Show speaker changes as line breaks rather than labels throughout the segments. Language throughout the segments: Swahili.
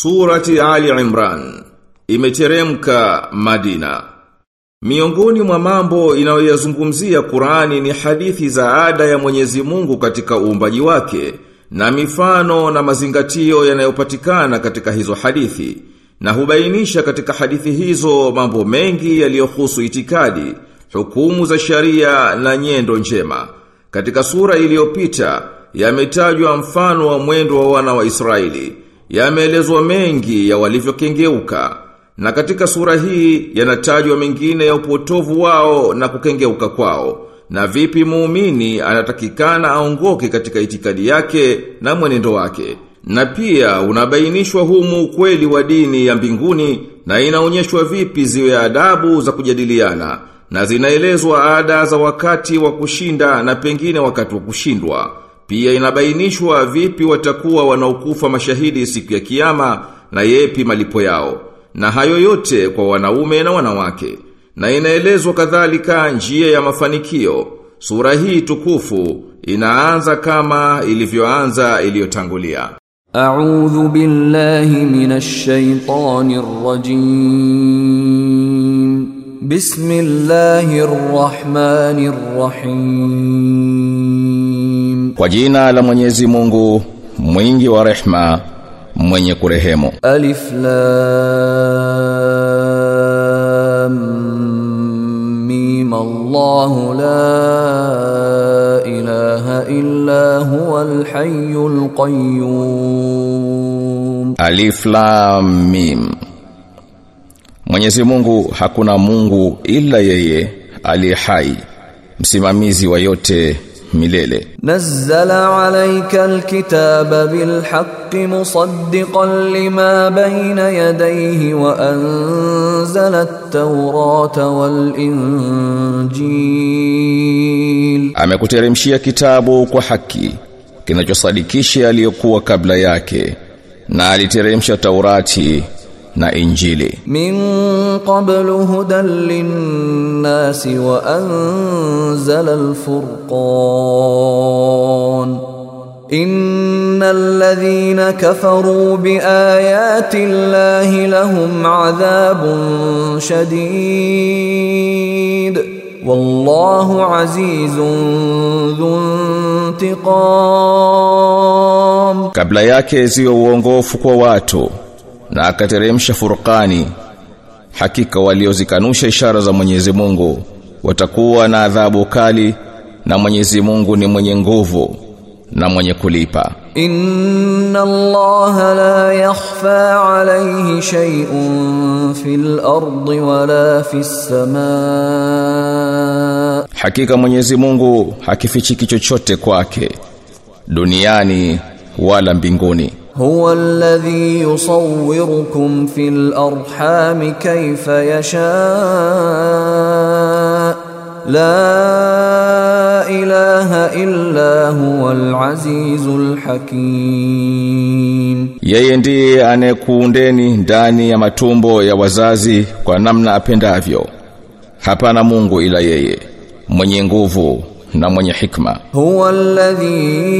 Surati Ali Imran imeteremka Madina. Miongoni mwa mambo inayoyazungumzia Qur'ani ni hadithi za ada ya Mwenyezi Mungu katika uumbaji wake na mifano na mazingatio yanayopatikana katika hizo hadithi na hubainisha katika hadithi hizo mambo mengi yaliyohusu itikadi, hukumu za sharia na nyendo njema. Katika sura iliyopita yametajwa mfano wa mwendo wa wana wa Israeli yameelezwa mengi ya walivyokengeuka. Na katika sura hii yanatajwa mengine ya upotovu wao na kukengeuka kwao. Na vipi muumini anatakikana aongoke katika itikadi yake na mwenendo wake? Na pia unabainishwa humu ukweli wa dini ya mbinguni na inaonyeshwa vipi ziwe adabu za kujadiliana na zinaelezwa ada za wakati wa kushinda na pengine wakati wa kushindwa pia inabainishwa vipi watakuwa wanaokufa mashahidi siku ya kiyama na yepi malipo yao. Na hayo yote kwa wanaume na wanawake. Na inaelezwa kadhalika njia ya mafanikio. Sura hii tukufu inaanza kama ilivyoanza iliyotangulia.
A'udhu billahi minash shaitanir rajim. Bismillahir rahmanir rahim.
Kwa jina la Mwenyezi Mungu mwingi wa rehma mwenye kurehemu.
Alif Lam Mim Allah la ilaha illa huwa al-hayyul qayyum.
Alif Lam Mim Mwenyezi Mungu hakuna Mungu ila yeye aliye hai msimamizi wa yote milele.
Nazzala alayka alkitaba bilhaqqi musaddiqan lima bayna yadayhi wa anzala at-taurata wal injil
amekuteremshia kitabu kwa haki kinachosadikisha aliyokuwa kabla yake na aliteremsha taurati na Injili.
من قبل هدى للناس وأنزل الفرقان إن الذين كفروا بآيات الله لهم عذاب شديد والله عزيز ذو انتقام
Kabla yake ziyo uongofu kwa watu na akateremsha furqani. Hakika waliozikanusha ishara za Mwenyezi Mungu watakuwa na adhabu kali na Mwenyezi Mungu ni mwenye nguvu na mwenye kulipa.
Inna Allah la yakhfa alayhi shay'un fil ardi wala fis samaa.
Hakika Mwenyezi Mungu hakifichiki chochote kwake duniani wala mbinguni.
هو الذي يصوركم في الأرحام كيف يشاء لا إله إلا هو العزيز الحكيم
Yeye ndiye anayekuundeni ndani ya matumbo ya wazazi kwa namna apendavyo. Hapana Mungu ila yeye, mwenye nguvu na mwenye hikma.
هو الذي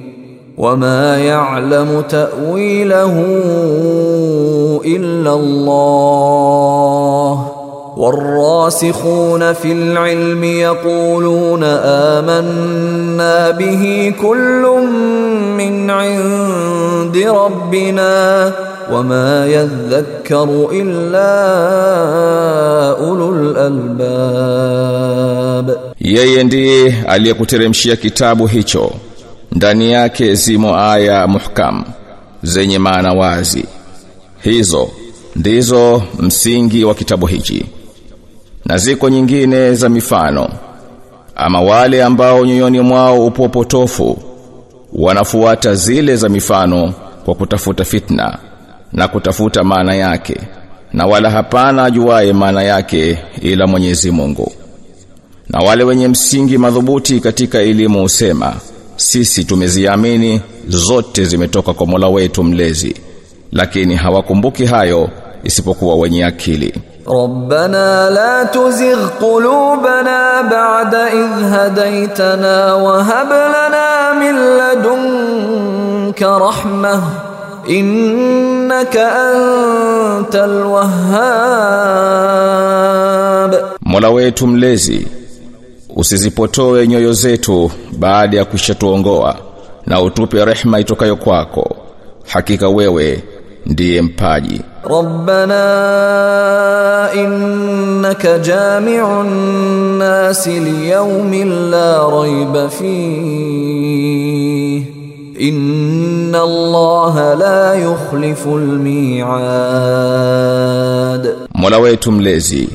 وما يعلم تأويله إلا الله والراسخون في العلم يقولون آمنا به كل من عند ربنا وما يذكر إلا أولو الألباب
Yeye ndiye aliyekuteremshia kitabu hicho. Ndani yake zimo aya muhkam zenye maana wazi. Hizo ndizo msingi wa kitabu hichi. Na ziko nyingine za mifano. Ama wale ambao nyoyoni mwao upo potofu wanafuata zile za mifano kwa kutafuta fitna na kutafuta maana yake na wala hapana ajuaye maana yake ila Mwenyezi Mungu na wale wenye msingi madhubuti katika elimu usema sisi tumeziamini zote zimetoka kwa Mola wetu mlezi. Lakini hawakumbuki hayo isipokuwa wenye akili.
Rabbana la tuzigh qulubana ba'da idh hadaytana wa hab lana min ladunka rahma. Innaka antal wahhab.
Mola wetu mlezi usizipotoe nyoyo zetu baada ya kushatuongoa na utupe rehma itokayo kwako. Hakika wewe ndiye mpaji.
Rabbana innaka jami'un nas liyawmin la rayba fi inna Allaha la yukhlifu mi'ad
Mola wetu mlezi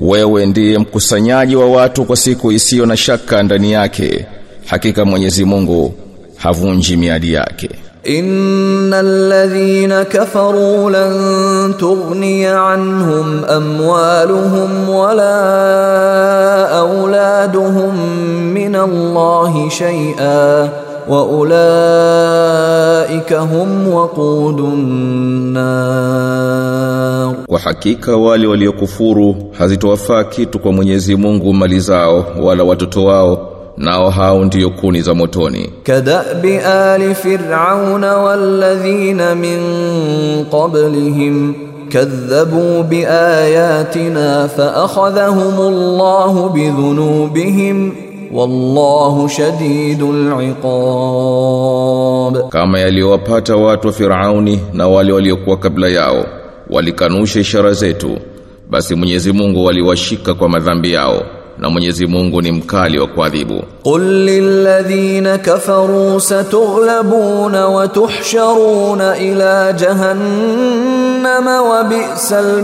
wewe ndiye mkusanyaji wa watu kwa siku isiyo na shaka ndani yake. Hakika Mwenyezi Mungu havunji miadi yake.
Innal ladhina kafaru lan tughniya anhum amwaluhum wala auladuhum min Allahi shay'a wa hum waqudun nar.
Kwa hakika wale waliokufuru hazitowafaa kitu kwa Mwenyezi Mungu mali zao wala watoto wao nao hao ndiyo kuni za motoni.
Kadabi ali fir'auna walladhina min qablihim kadhabu biayatina fa akhadhahum Allah bidhunubihim wallahu shadidul iqab,
kama yaliyowapata watu wa Firauni na wale waliokuwa kabla yao, walikanusha ishara zetu, basi Mwenyezi Mungu waliwashika kwa madhambi yao na Mwenyezi Mungu ni mkali wa kuadhibu.
Qul lilladhina kafaru satughlabuna wa tuhsharuna ila jahannama wa bi'sal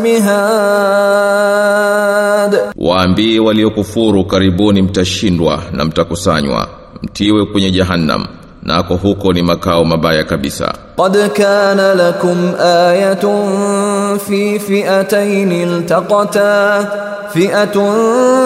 mihad.
Waambie waliokufuru karibuni mtashindwa na mtakusanywa mtiwe kwenye jahannam nako huko ni makao mabaya kabisa.
Qad kana lakum ayatun fi fi'atayn iltaqata fi'atun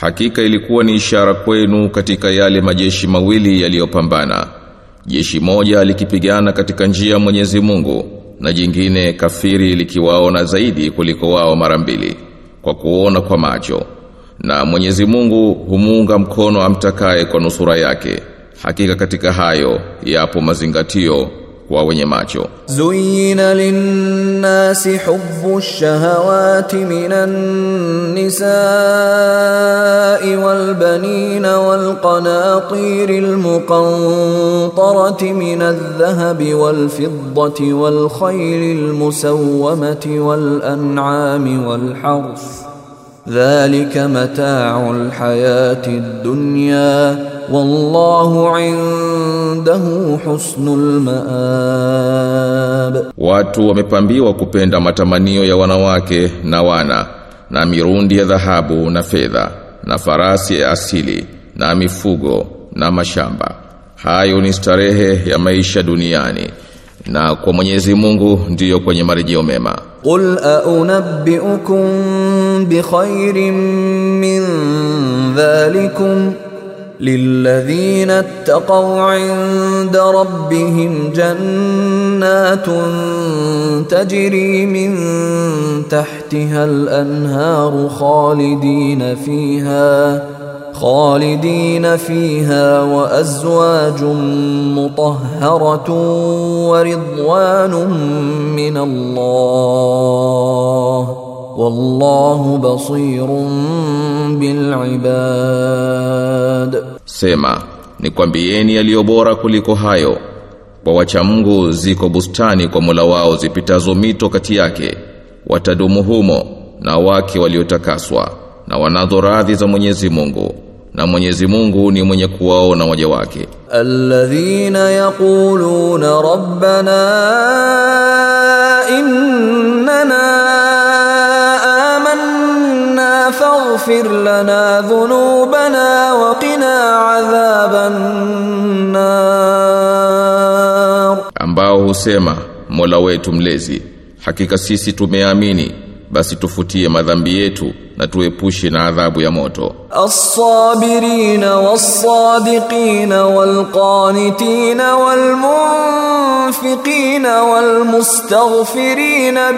Hakika ilikuwa ni ishara kwenu katika yale majeshi mawili yaliyopambana. Jeshi moja likipigana katika njia Mwenyezi Mungu na jingine kafiri likiwaona zaidi kuliko wao mara mbili kwa kuona kwa macho. Na Mwenyezi Mungu humuunga mkono amtakaye kwa nusura yake. Hakika katika hayo yapo mazingatio kwa wenye macho.
Zuyina linnasi hubbu shahawati minan nisai wal banina wal qanatiri al muqantarati min al dhahabi wal fiddati wal khayli al musawwamati wal an'ami wal harth. ذلك متاع الحياة الدنيا والله عند indahu husnul maab.
Watu wamepambiwa kupenda matamanio ya wanawake na wana na mirundi ya dhahabu na fedha na farasi ya asili na mifugo na mashamba. Hayo ni starehe ya maisha duniani na kwa Mwenyezi Mungu ndiyo kwenye marejeo mema.
Qul aunabbiukum bi khairin min dhalikum. للذين اتقوا عند ربهم جنات تجري من تحتها الأنهار خالدين فيها خالدين فيها وأزواج مطهرة ورضوان من الله. wallahu basirun bil ibad
sema nikwambieni yaliyo bora kuliko hayo. Kwa wacha Mungu ziko bustani kwa Mola wao zipitazo mito kati yake. Watadumu humo
na wake waliotakaswa na wanadhoradhi za Mwenyezi Mungu. Na Mwenyezi Mungu ni mwenye kuwaona waja wake.
Alladhina yaquluna rabbana innana آمنا فاغفر لنا ذنوبنا وقنا عذاب النار
ambao husema Mola wetu mlezi hakika sisi tumeamini basi tufutie madhambi yetu na tuepushe na adhabu ya moto.
As-sabirina was-sadiqina wal-qanitina wal-munfiqina wal-mustaghfirina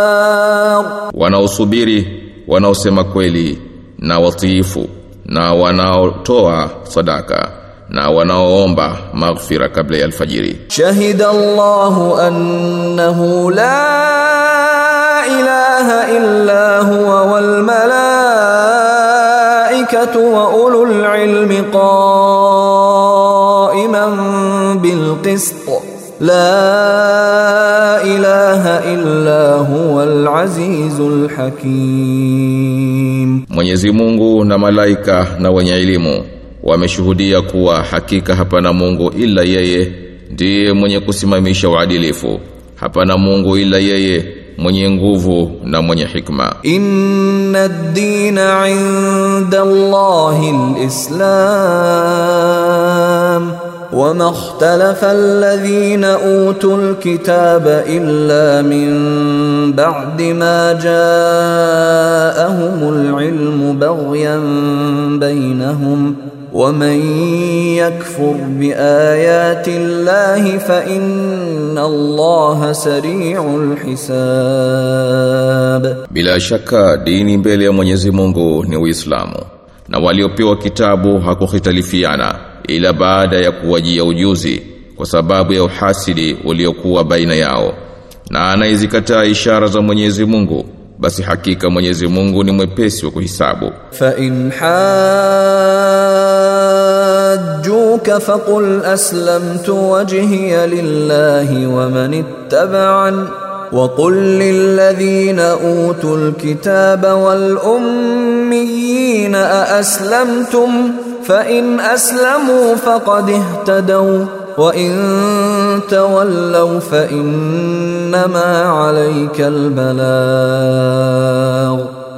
bil-ashar,
wanaosubiri, wanaosema kweli na watiifu na wanaotoa sadaka. na wanaoomba maghfira kabla ya alfajiri
shahida Allah annahu la ilaha illa huwa wal malaikatu wa ulul ilmi qa'iman bil qist لا إله إلا هو العزيز الحكيم
Mwenyezi Mungu na malaika na wenye elimu wameshuhudia kuwa hakika hapana Mungu ila yeye ndiye mwenye kusimamisha uadilifu hapana Mungu ila yeye mwenye nguvu na mwenye hikma
إن الدين عند الله الإسلام وما اختلف الذين أوتوا الكتاب إلا من بعد ما جاءهم العلم بغيا بينهم ومن يكفر بآيات الله فإن الله سريع الحساب
Bila shaka dini mbele ya Mwenyezi Mungu ni Uislamu na waliopewa kitabu hakuhitalifiana ila baada ya kuwajia ujuzi kwa sababu ya uhasidi uliokuwa baina yao na anaizikataa ishara za Mwenyezi Mungu basi hakika Mwenyezi Mungu ni mwepesi wa kuhisabu.
فإن حاجوك فقل أسلمت وجهي لله ومن اتبعن وقل للذين أوتوا الكتاب والأميين أأسلمتم فإن أسلموا فقد اهتدوا وإن تولوا innama alayka albalagh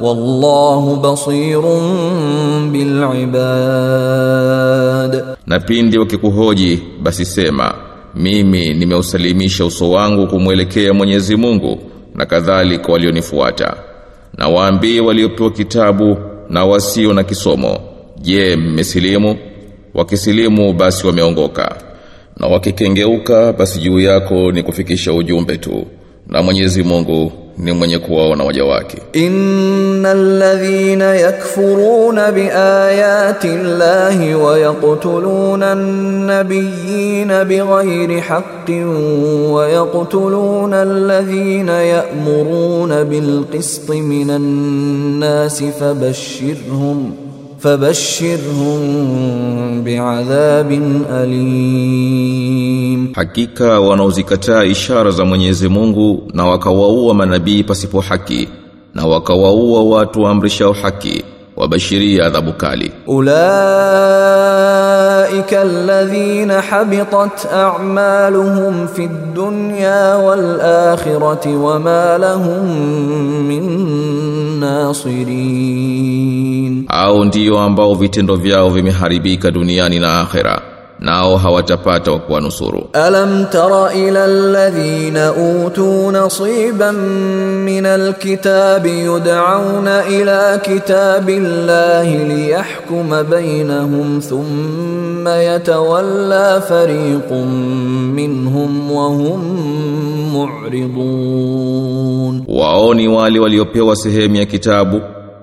wallahu basirun bil ibad
na pindi wakikuhoji basi sema mimi nimeusalimisha uso wangu kumwelekea Mwenyezi Mungu na kadhalika walionifuata. Na waambie waliopewa kitabu na wasio na kisomo. Je mmesilimu? Wakisilimu basi wameongoka na wakikengeuka basi juu yako ni kufikisha ujumbe tu na Mwenyezi Mungu ni mwenye kuwaona waja wake.
Innal ladhina yakfuruna biayati llahi wa yaqtuluna an-nabiyyina bighairi haqqin wa yaqtuluna alladhina ya'muruna bilqisti minan nasi fabashshirhum فبشرهم بعذاب أليم
Hakika wanaozikataa ishara za Mwenyezi Mungu na wakawaua manabii pasipo haki na wakawaua watu waamrishao haki wabashiria adhabu kali.
أولئك الذين حبطت أعمالهم في الدنيا والآخرة وما لهم من nasirin.
Au ndio ambao vitendo vyao vimeharibika duniani na akhera nao hawatapata wa kuwanusuru.
Alam tara ila alladhina utu nasiban min alkitabi yud'auna ila kitabillahi liyahkuma bainahum thumma yatawalla fariqun minhum wa hum mu'ridun.
Waoni wale waliopewa sehemu ya kitabu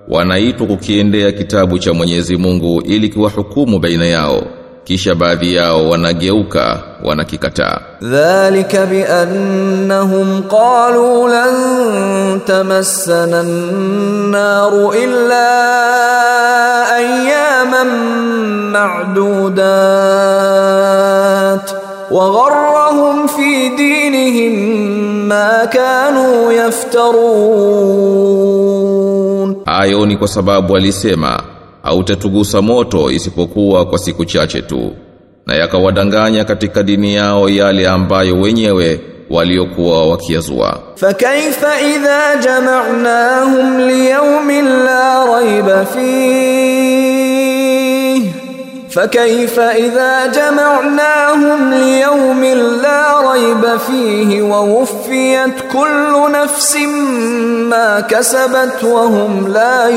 wanaitwa kukiendea kitabu cha Mwenyezi Mungu ili kiwahukumu baina yao. kisha baadhi yao wanageuka wanakikataa
dhalika bi annahum qalu lan tamassana an-nar illa ayyaman ma'dudat وغرهم في دينهم ما كانوا يفترون
ayo ni kwa sababu alisema hautatugusa moto isipokuwa kwa siku chache tu. Na yakawadanganya katika dini yao yale ambayo wenyewe waliokuwa wakiazua.
Fakaifa idha jama'nahum liyawmin la rayba fihi فكيف إذا جمعناهم ليوم لا ريب فيه ووفيت كل نفس ما كسبت وهم لا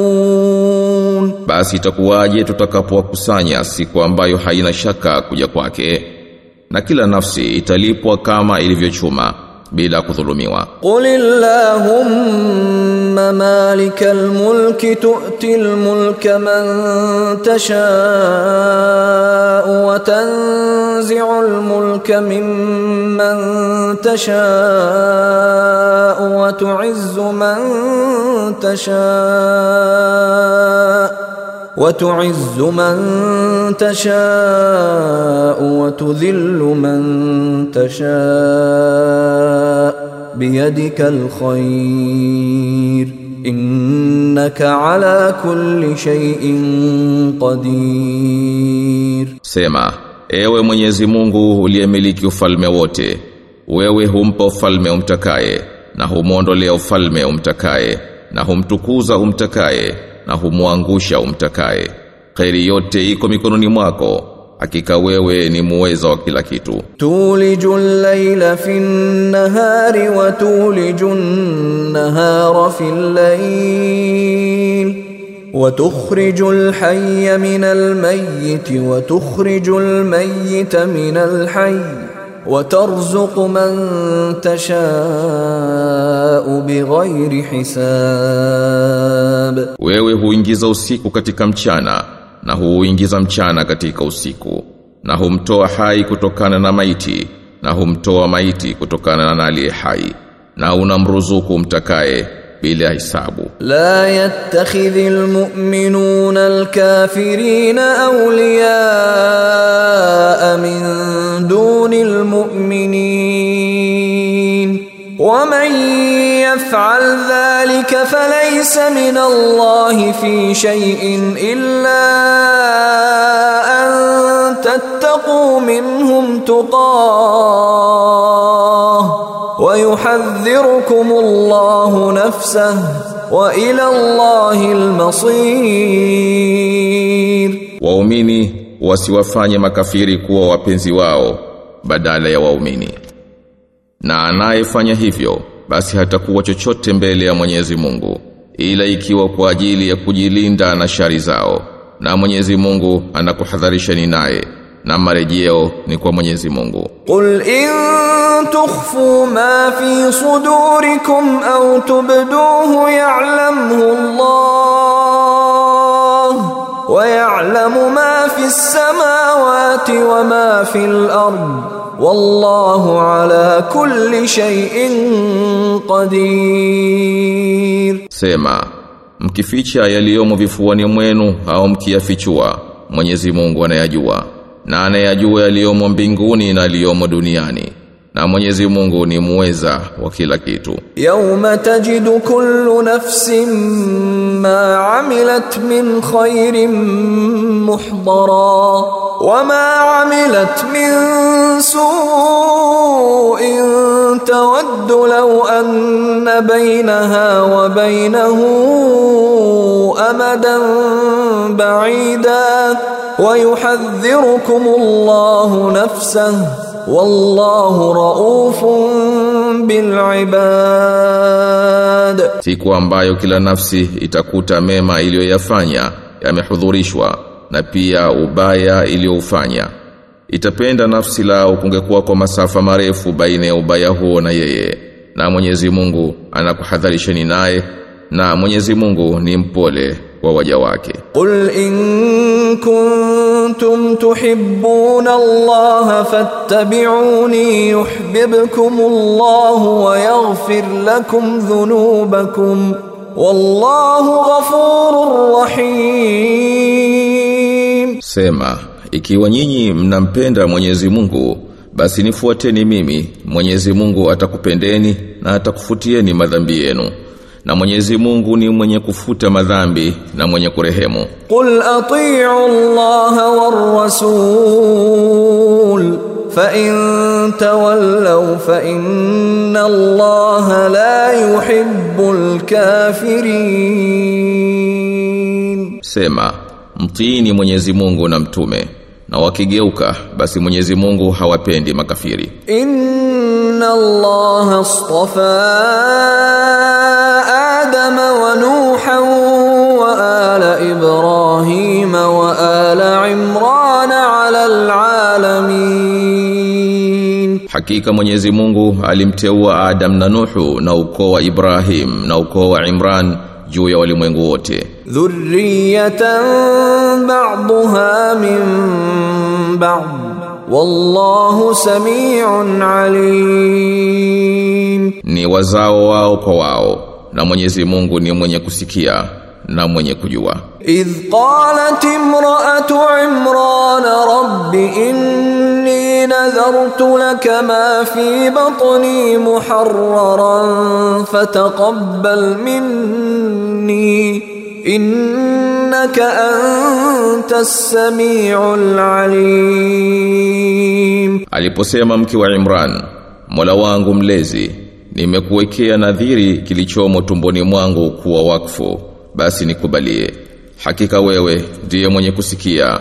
يظلمون
basi itakuwaje tutakapowakusanya siku ambayo haina shaka kuja kwake na kila nafsi italipwa kama ilivyochuma bila kudhulumiwa
قل اللهم مالك الملك تؤتي الملك من تشاء وتنزع الملك ممن تشاء وتعز من تشاء وتعز من تشاء وتذل من تشاء بيدك الخير انك على كل شيء قدير
Sema, ewe Mwenyezi Mungu uliyemiliki ufalme wote, wewe humpa ufalme umtakaye, na humwondolea ufalme umtakaye, na humtukuza umtakaye, na humwangusha umtakaye. Kheri yote iko mikononi mwako, hakika wewe ni muweza wa kila kitu.
تولج الليل في النهار وتولج النهار في الليل وتخرج الحي من الميت وتخرج الميت من الحي وترزق من تشاء بغير حساب
Wewe huingiza usiku katika mchana na huingiza mchana katika usiku na humtoa hai kutokana na maiti na humtoa maiti kutokana na aliye hai na unamruzuku mtakaye bila hisabu
لا يتخذ المؤمنون الكافرين أولياء من دون المؤمنين. ومن يفعل ذلك فليس من الله في شيء إلا أن تتقوا منهم تقاه ويحذركم الله نفسه والى الله المصير
waumini wasiwafanye makafiri kuwa wapenzi wao badala ya waumini na anayefanya hivyo basi hatakuwa chochote mbele ya Mwenyezi Mungu ila ikiwa kwa ajili ya kujilinda na shari zao na Mwenyezi Mungu anakuhadharisha ni naye na marejeo ni kwa Mwenyezi Mungu.
Qul in tukhfu ma fi sudurikum au tubduhu ya'lamuhu Allah wa ya'lamu ma fi samawati wa ma fi al-ard wallahu ala kulli shay'in qadir.
Sema mkificha yaliyomo vifuani mwenu au mkiyafichua Mwenyezi Mungu anayajua na anayajua yaliyomo mbinguni na yaliyomo duniani na Mwenyezi Mungu ni muweza wa kila kitu.
Yauma tajidu kullu nafsin ma amilat min khairin muhdara wama amilat min su'in تود لو أن بينها وبينه أمدا بعيدا ويحذركم الله نفسه والله رؤوف بالعباد
Siku ambayo kila nafsi itakuta mema iliyoyafanya yamehudhurishwa na pia ubaya iliyoufanya. Itapenda nafsi lao kungekuwa kwa masafa marefu baina ya ubaya huo na yeye na Mwenyezi Mungu anakuhadharisheni naye na Mwenyezi Mungu ni mpole wa waja wake.
Qul in kuntum tuhibbuna Allah fattabi'uni yuhibbukum Allah wa yaghfir lakum dhunubakum wallahu ghafurur rahim.
Sema ikiwa nyinyi mnampenda Mwenyezi Mungu, basi nifuateni mimi. Mwenyezi Mungu atakupendeni na atakufutieni madhambi yenu. Na Mwenyezi Mungu ni mwenye kufuta madhambi na mwenye kurehemu.
Qul atii'u Allah war rasul fa in tawallu fa inna Allah la yuhibbul kafirin.
Sema, mtiini Mwenyezi Mungu na mtume na wakigeuka basi Mwenyezi Mungu hawapendi makafiri.
Inna Allah astafa adam wa Nuha wa ala Ibrahim wa ala Imran ala alalamin,
hakika Mwenyezi Mungu alimteua Adam na Nuhu na ukoo wa Ibrahim na ukoo wa Imran juu ya walimwengu wote.
ذرية بعضها من بعض والله سميع عليم
ni wazao wao kwa wao na Mwenyezi Mungu ni mwenye kusikia na mwenye kujua
idh qalat imra'atu imran rabbi inni nadhartu laka ma fi batni muharraran fataqabbal minni innaka antas samiul alim.
Aliposema mke wa Imran Mola wangu mlezi nimekuwekea nadhiri kilichomo tumboni mwangu kuwa wakfu basi nikubalie. Hakika wewe ndiye mwenye kusikia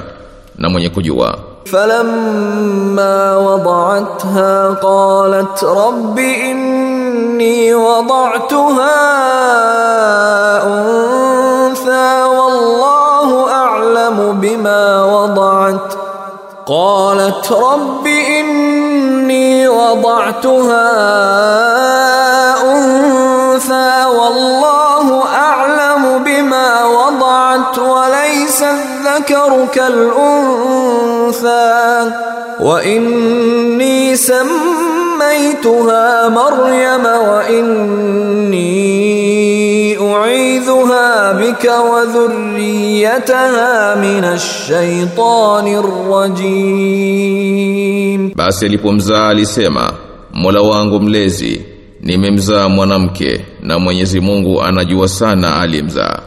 na mwenye kujua.
Falamma wadatha qalat rabbi inni إني وضعتها أنثى والله أعلم بما وضعت. قالت رب إني وضعتها أنثى والله أعلم بما وضعت وليس الذكر كالأنثى. وإني سميتها مريم وإني أعيذها بك وذريتها من الشيطان الرجيم
Basi alipomzaa alisema, Mola wangu mlezi, nimemzaa mwanamke na Mwenyezi Mungu anajua sana aliyemzaa.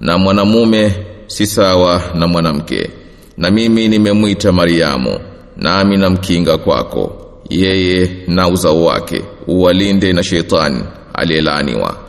Na mwanamume si sawa na mwanamke. Na mimi nimemwita Mariamu, nami namkinga kwako. Yeye na uzao wake uwalinde na sheitani aliyelaaniwa.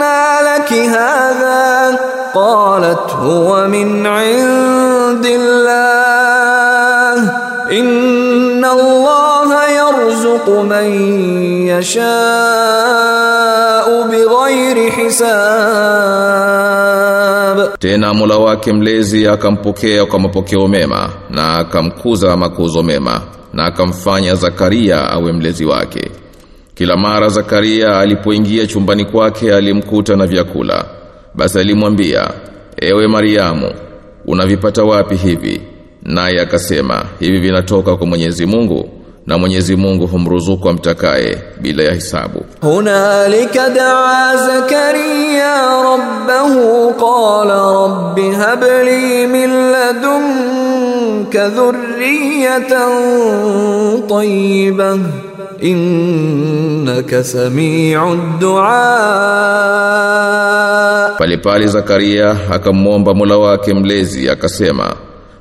anna laki hadha qalat huwa min indillah inna allaha yarzuqu man yasha'u bighayri hisab
tena Mola wake mlezi akampokea kwa mapokeo mema na akamkuza makuzo mema na akamfanya Zakaria awe mlezi wake kila mara Zakaria alipoingia chumbani kwake alimkuta na vyakula. Basi alimwambia, "Ewe Mariamu, unavipata wapi hivi?" Naye akasema, "Hivi vinatoka kwa Mwenyezi Mungu." na Mwenyezi Mungu humruzuku amtakaye bila ya hisabu.
Hunalika daa Zakaria rabbahu qala rabbi habli min ladunka dhurriyatan tayyibah innaka sami'ud du'a.
Pale pale Zakaria akamwomba Mola wake mlezi akasema,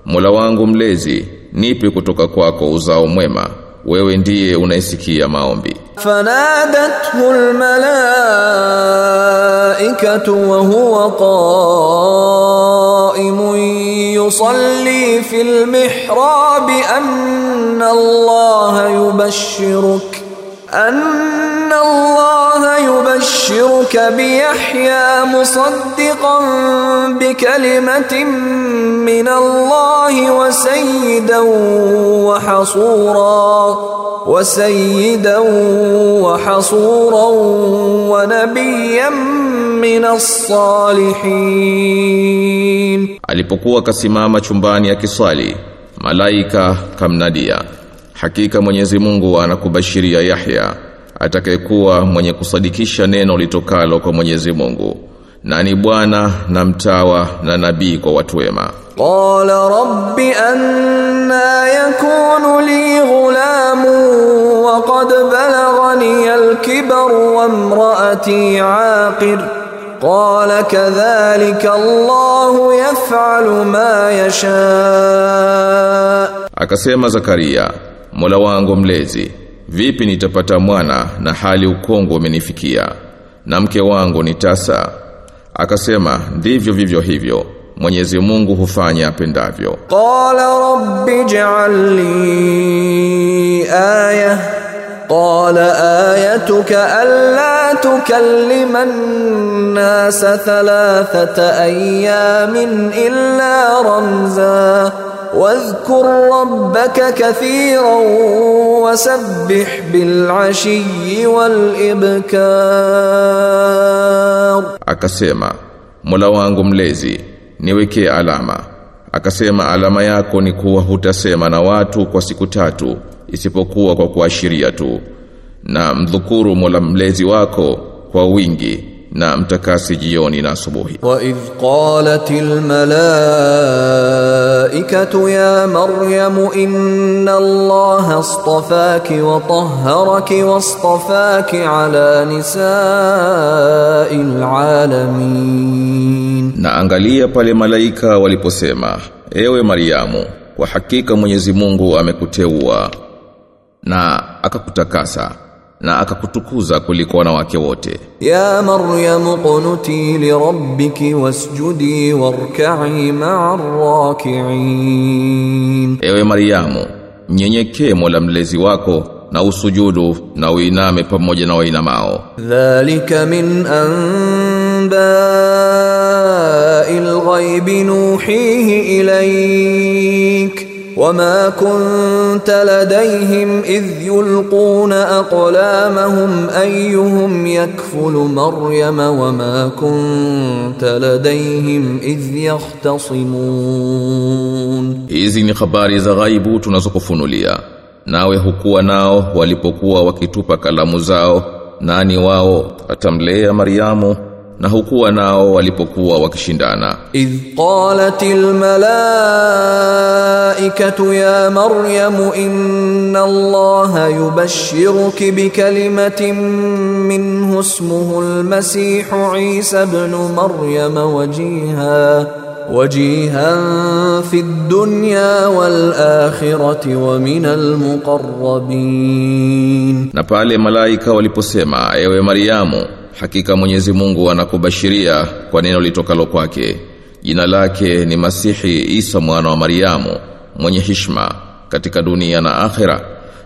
Mola wangu mlezi, nipe kutoka kwako uzao mwema wewe ndiye unaisikia maombi.
فنادته الملائكة وهو قائم يصلي في المحراب أن الله يبشرك أن الله يبشرك بيحيى مصدقا بكلمة من الله وسيدا وحصورا وسيدا وحصورا ونبيا من الصالحين
Alipokuwa kasimama chumbani akiswali, malaika kamnadia. Hakika Mwenyezi Mungu anakubashiria Yahya atakayekuwa mwenye kusadikisha neno litokalo kwa Mwenyezi Mungu nani bwana na mtawa na nabii kwa watu wema.
Qala rabbi anna yakunu li ghulamu wa qad balaghani al-kibar wa imraati aqir. Qala kadhalika allah yaf'alu ma yasha.
Akasema Zakaria Mola wangu mlezi vipi nitapata mwana na hali ukongo umenifikia? Na mke wangu ni tasa. Akasema ndivyo vivyo hivyo. Mwenyezi Mungu hufanya apendavyo.
Qala rabbi ij'al li aya. Qala ayatuka alla tukallima an-nasa thalathata ayyamin illa ramza. واذكر ربك كثيرا وسبح بالعشي والإبكار
Akasema, Mola wangu mlezi, niwekee alama. Akasema alama yako ni kuwa hutasema na watu kwa siku tatu isipokuwa kwa kuashiria tu. Na mdhukuru Mola mlezi wako kwa wingi na mtakasi jioni na asubuhi.
Wa idh qalatil malaikatu ya Maryam inna Allaha astafaki wa tahharaki wastafaki ala nisa'il alamin.
Na angalia pale malaika waliposema, ewe Maryamu, kwa hakika Mwenyezi Mungu amekuteua na akakutakasa na akakutukuza kuliko wanawake wote.
Ya Maryam qunuti li rabbiki wasjudi warka'i ma'ar raki'in.
Ewe mariamu nyenyekee Mola mlezi wako na usujudu na uiname pamoja na wainamao.
Dhalika min anba'il ghaibi nuhihi ilayk وما كنت لديهم إذ يلقون أقلامهم أيهم يكفل مريم وما كنت لديهم إذ يختصمون
Hizi ni habari za ghaibu tunazokufunulia. Nawe hukuwa nao walipokuwa wakitupa kalamu zao, nani wao atamlea Mariamu na hukuwa nao walipokuwa wakishindana.
إذ قالت الملائكة يا مريم إن الله يبشرك بكلمة منه اسمه المسيح عيسى ابن مريم وجيها وجيها في الدنيا والآخرة ومن المقربين
Na pale malaika waliposema, ewe Mariamu, hakika Mwenyezi Mungu anakubashiria kwa neno litokalo kwake. Jina lake ni Masihi Isa mwana wa Mariamu, mwenye hishma katika dunia na akhera,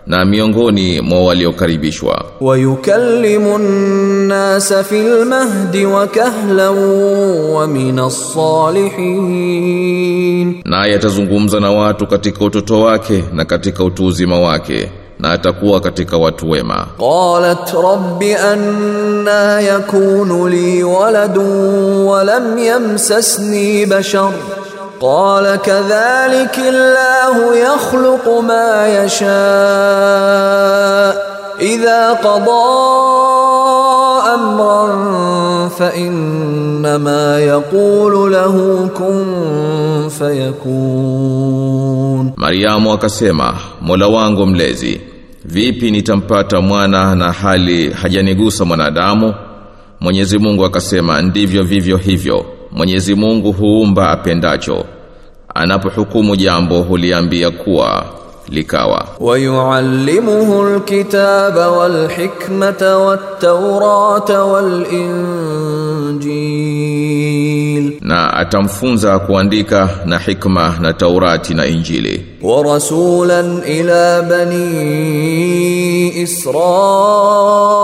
na miongoni mwa waliokaribishwa.
Wayukallimu yukallimu fil mahdi wa kahlan wa min as-salihin.
Naye atazungumza na watu katika utoto wake na katika utu wake na atakuwa katika watu wema.
Qalat rabbi anna yakunu li waladun wa lam yamsasni bashar. قال كذلك الله يخلق ما يشاء إذا قضى أمرا فإنما يقول له كن فيكون
Mariamu akasema, Mola wangu mlezi, vipi nitampata mwana na hali hajanigusa mwanadamu? Mwenyezi Mungu akasema, ndivyo vivyo hivyo. Mwenyezi Mungu huumba apendacho. Anapohukumu jambo huliambia kuwa likawa.
Wa yuallimuhu alkitaba walhikmata hikmata walinjil.
Na atamfunza kuandika na hikma na Taurati na Injili.
Wa rasulan ila bani Israil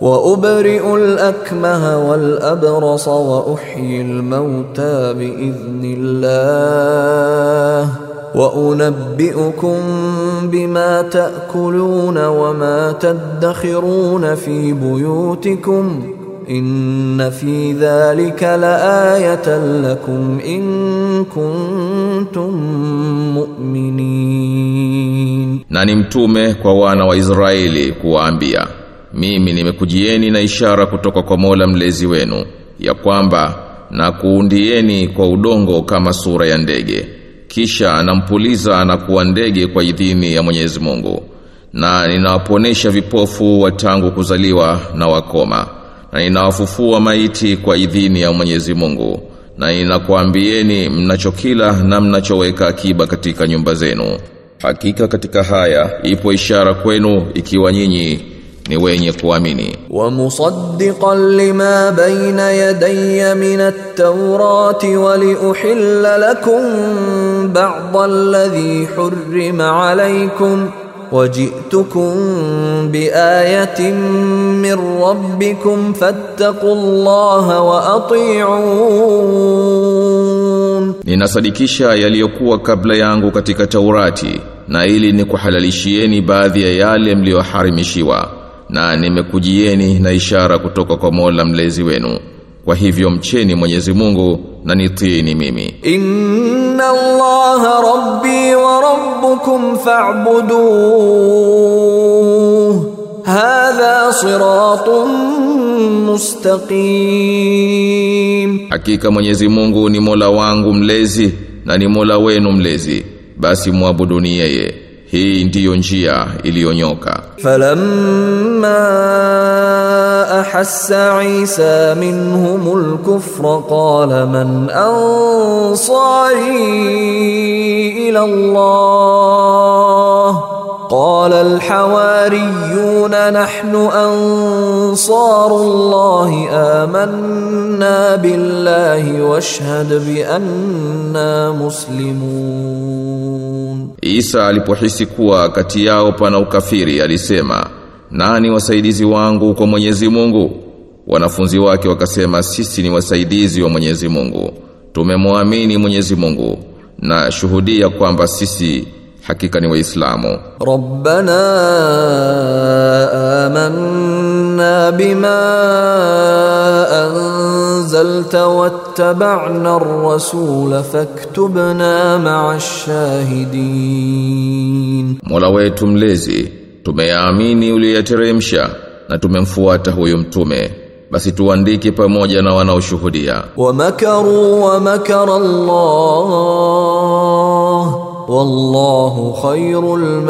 وأبرئ الأكمه والأبرص وأحيي الموتى بإذن الله. وأنبئكم بما تأكلون وما تدخرون في بيوتكم. إن في ذلك لآية لكم إن كنتم مؤمنين.
Na ni mtume kwa kuwaambia mimi nimekujieni na ishara kutoka kwa Mola mlezi wenu ya kwamba na kuundieni kwa udongo kama sura ya ndege. Kisha anampuliza na kuwa ndege kwa idhini ya Mwenyezi Mungu. Na ninawaponesha vipofu wa tangu kuzaliwa na wakoma. Na ninawafufua maiti kwa idhini ya Mwenyezi Mungu. Na ninakwambieni mnachokila na mnachoweka akiba katika nyumba zenu. Hakika katika haya ipo ishara kwenu ikiwa nyinyi ni wenye kuamini
ومصدقا لما بين يدي من التوراة ولأحل لكم بعض الذي حرم عليكم وجئتكم بآية من ربكم فاتقوا الله وأطيعون
Ninasadikisha yaliyokuwa kabla yangu katika Taurati na ili nikuhalalishieni baadhi ya yale mliyoharimishiwa na nimekujieni na ishara kutoka kwa Mola mlezi wenu. Kwa hivyo mcheni Mwenyezi Mungu na nitieni mimi.
Inna allaha rabbi wa rabbukum fa'budu hadha siratun mustaqim.
Hakika Mwenyezi Mungu ni Mola wangu mlezi na ni Mola wenu mlezi. Basi muabuduni yeye. hii ndiyo njia iliyonyoka
فلما أحس عيسى منهم الكفر قال من أنصاري إلى الله قال الحواريون نحن أنصار الله آمنا بالله واشهد بأننا مسلمون
Isa alipohisi kuwa kati yao pana ukafiri alisema nani wasaidizi wangu kwa Mwenyezi Mungu wanafunzi wake wakasema sisi ni wasaidizi wa Mwenyezi Mungu tumemwamini Mwenyezi Mungu na shuhudia kwamba sisi hakika ni waislamu.
Rabbana amanna bima anzalta wattaba'na ar-rasul faktubna ma'ash shahidin
mola wetu mlezi tumeamini uliyateremsha na tumemfuata huyo mtume. Basi tuandike pamoja na wanaoshuhudia.
Wa makaru wa makara Allah wallahu khairul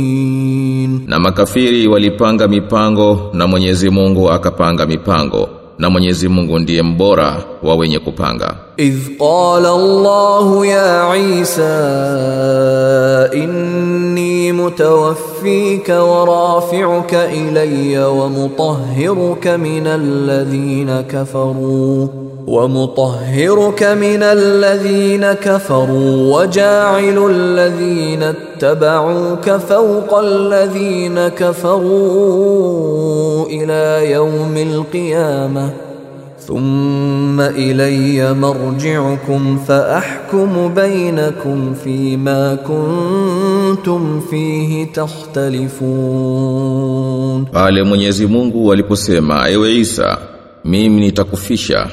makirin.
Na makafiri walipanga mipango na Mwenyezi Mungu akapanga mipango na Mwenyezi Mungu ndiye mbora wa wenye kupanga.
Idh qala Allah ya Isa inni mutawaffika wa rafi'uka ilayya wa mutahhiruka min alladhina ومطهرك من الذين كفروا وجاعل الذين اتبعوك فوق الذين كفروا إلى يوم القيامة. ثم إلي مرجعكم فأحكم بينكم فيما كنتم فيه تختلفون.
pale Mwenyezi Mungu aliposema ewe Isa mimi nitakufisha.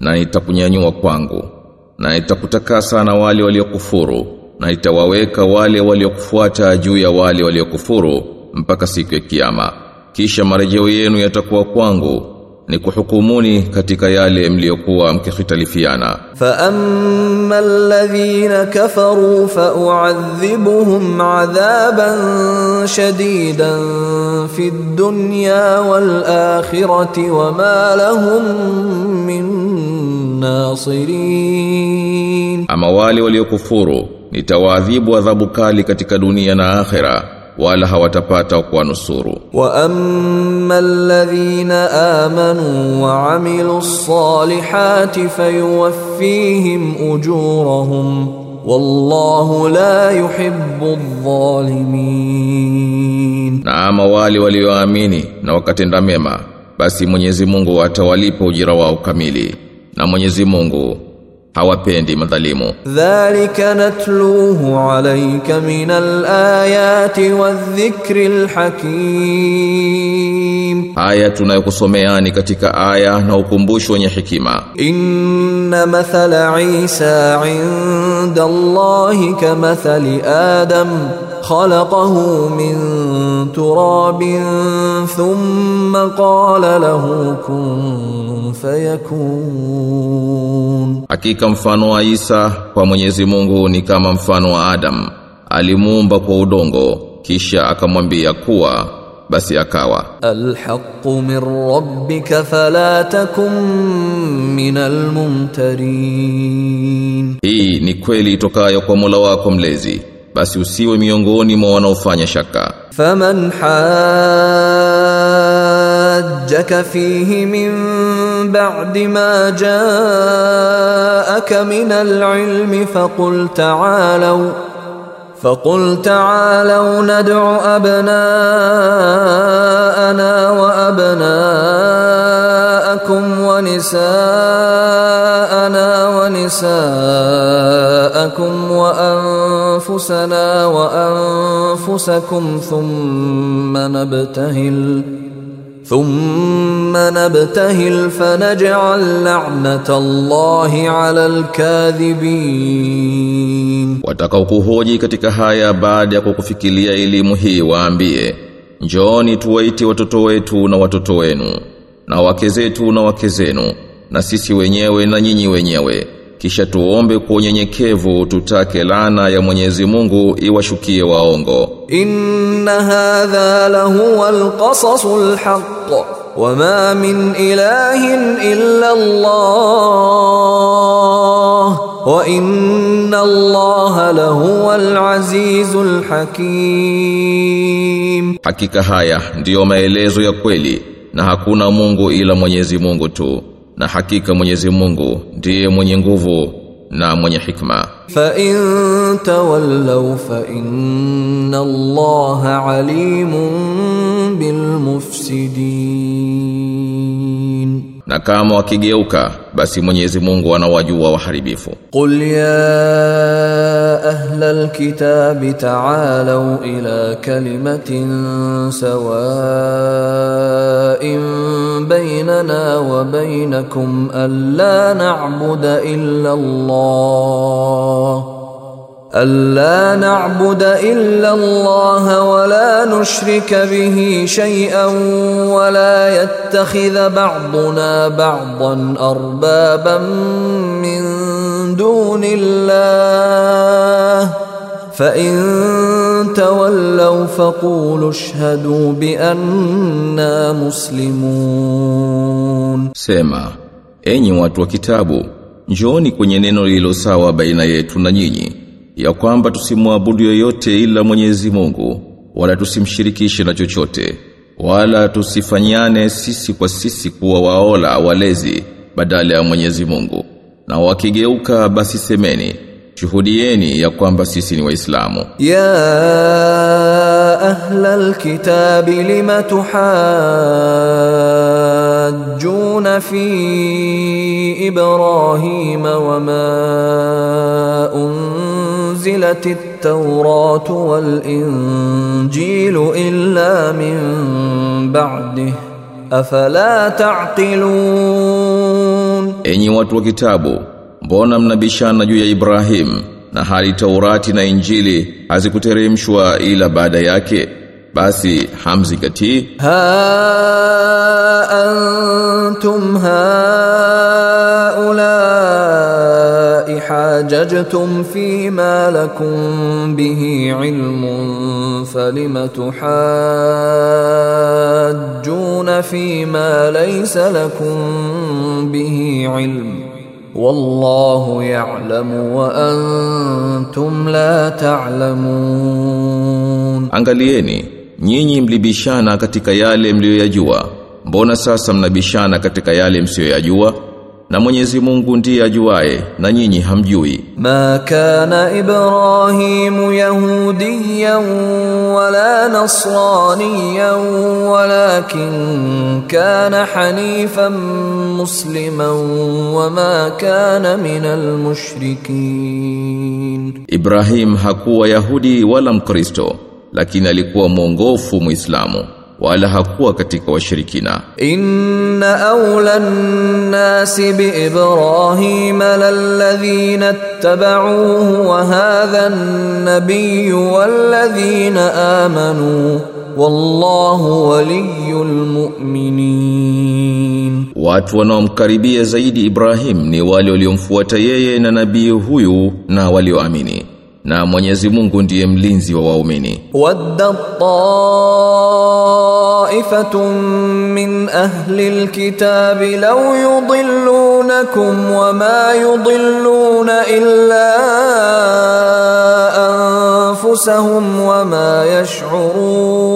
Na nitakunyanyua kwangu na nitakutakasa na wale waliokufuru na nitawaweka wale waliokufuata juu ya wale waliokufuru mpaka siku ya kiyama. Kisha marejeo yenu yatakuwa kwangu ni kuhukumuni katika yale mliokuwa mkihitalifiana
فأما الذين كفروا فأعذبهم عذابا شديدا في الدنيا والآخرة وما لهم من ناصرين
Ama wale waliokufuru nitawaadhibu adhabu kali katika dunia na akhera wala hawatapata kuwanusuru
wa amma alladhina amanu wa amilu ssalihati fayuwaffihim ujurahum wallahu la yuhibbu adh-dhalimin.
Na ama wale walioamini na wakatenda mema basi Mwenyezi Mungu atawalipa ujira wao kamili. Na Mwenyezi Mungu hawapendi madhalimu.
ذلك نتلوه عليك من الايات والذكر الحكيم
Aya tunayokusomeani katika aya na ukumbusho wenye hekima.
ان مثل عيسى عند الله كمثل ادم خلقه من تراب ثم قال له كن فيكون.
حقيقه mfano عيسى Isa kwa Mwenyezi Mungu ni kama mfano wa Adam. Alimuumba kwa udongo kisha akamwambia kuwa basi akawa.
Alhaq min rabbika fala takum min almumtarin.
Hii ni kweli itokayo kwa Mola wako mlezi. Basi usiwe miongoni mwa wanaofanya shaka.
فمن حاجك فيه من بعد ما جاءك من العلم فقل تعالوا فقل تعالوا ندع أبناءنا وأبناءكم ونساءنا ونساءكم وأنفسنا وأنفسكم ثم نبتهل thumma nabtahil fanaj'al la'nata Allahi 'alal kadhibin
watakaokuhoji katika haya baada ya kukufikilia elimu hii waambie njooni tuwaite watoto wetu na watoto wenu na wake zetu na wake zenu na sisi wenyewe na nyinyi wenyewe kisha tuombe kwa unyenyekevu tutake lana ya Mwenyezi Mungu iwashukie waongo.
Inna hadha lahuwa alqasasu alhaq wa ma min ilahin illa Allah. Wa inna Allah lahu alazizul alhakim.
hakika haya ndiyo maelezo ya kweli na hakuna Mungu ila Mwenyezi Mungu tu. na hakika Mwenyezi Mungu ndiye mwenye nguvu na mwenye hikma
فإن تولوا فإن الله عليم بالمفسدين
na kama wakigeuka basi Mwenyezi Mungu anawajua waharibifu
قل يا أهل الكتاب تعالوا إلى كلمة سواء بيننا وبينكم ألا نعبد إلا الله ألا نعبد إلا الله ولا نشرك به شيئا ولا يتخذ بعضنا بعضا أربابا من دون الله فإن تولوا فقولوا اشهدوا بأننا مسلمون
Sema, enyi watu wa kitabu, njooni kwenye neno lililo sawa baina yetu na nyinyi, ya kwamba tusimwabudu yoyote ila Mwenyezi Mungu wala tusimshirikishe na chochote wala tusifanyane sisi kwa sisi kuwa waola walezi badala ya Mwenyezi Mungu. Na wakigeuka basi semeni shuhudieni ya kwamba sisi ni waislamu.
Ya ahlal kitabi lima fi ibrahima wama un أنزلت التوراة والإنجيل إلا من بعده أفلا تعقلون
Enyi watu wa kitabu, mbona mnabishana juu ya Ibrahim na hali Taurati na Injili hazikuteremshwa ila baada yake? basi hamzingatii
ha antum ha haulai hajajtum fima lakum bihi ilmun falima fi ma laysa lakum bihi ilm والله يعلم وأنتم لا تعلمون
angalieni nyinyi mlibishana katika yale mliyoyajua mbona sasa mnabishana katika yale msiyoyajua na Mwenyezi Mungu ndiye ajuaye na nyinyi hamjui.
Ma kana Ibrahim yahudiyan wala nasraniyan walakin kana hanifan musliman wama kana minal mushrikin.
Ibrahim hakuwa Yahudi wala Mkristo lakini alikuwa mwongofu muislamu wala hakuwa katika washirikina.
Inna awla an-nasi bi ibrahim lalladhina ittaba'uhu wa hadha an-nabiy walladhina amanu wallahu waliyyul mu'minin.
Watu wanaomkaribia zaidi ibrahim ni wale waliomfuata yeye na nabii huyu na walioamini na Mwenyezi Mungu ndiye mlinzi wa waumini.
Wadda taifatun min ahli alkitabi law yudillunakum wama yudilluna illa anfusahum wama yash'urun,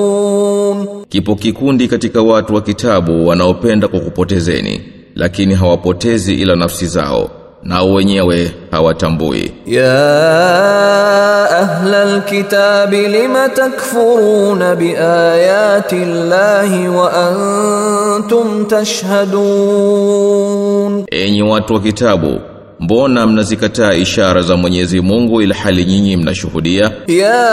kipo kikundi katika watu wa kitabu wanaopenda kukupotezeni, lakini hawapotezi ila nafsi zao na wenyewe hawatambui.
Ya ahlal kitabi lima takfuruna biayati llahi wa antum tashhadun?
Enyi watu wa kitabu Mbona mnazikataa ishara za Mwenyezi Mungu ila hali nyinyi mnashuhudia?
Ya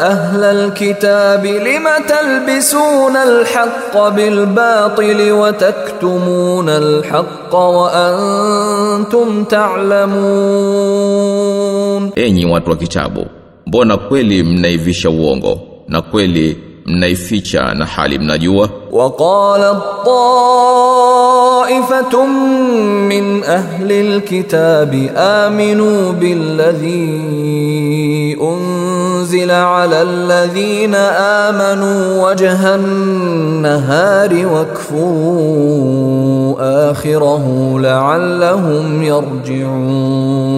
ahla kitabi lima talbisuna alhaqqa bil batili wa taktumuna alhaqqa wa antum ta'lamun.
Enyi watu wa kitabu, mbona kweli mnaivisha uongo na kweli mnaificha na hali mnajua?
Wa Waqala طائفة من أهل الكتاب آمنوا بالذي أنزل على الذين آمنوا وجه النهار واكفروا آخره لعلهم يرجعون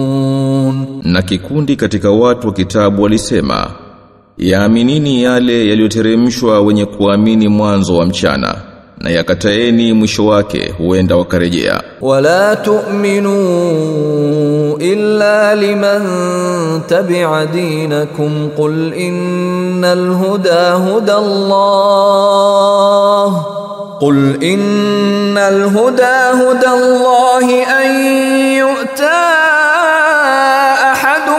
Na kikundi katika watu wa kitabu walisema, yaaminini yale yaliyoteremshwa wenye kuamini mwanzo wa mchana, Na yakataeni mwisho wake huenda wakarejea.
ولا تؤمنوا إلا لمن تبع دينكم قل إن الهدى هدى الله قل إن الهدى هدى الله أن يؤتى أحد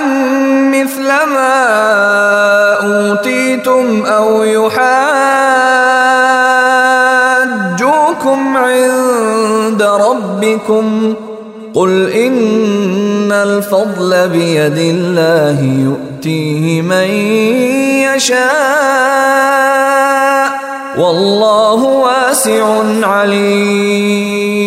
مثل ما أوتيتم أو يحاجوكم ربكم قل إن الفضل بيد الله يؤتيه من يشاء والله واسع عليم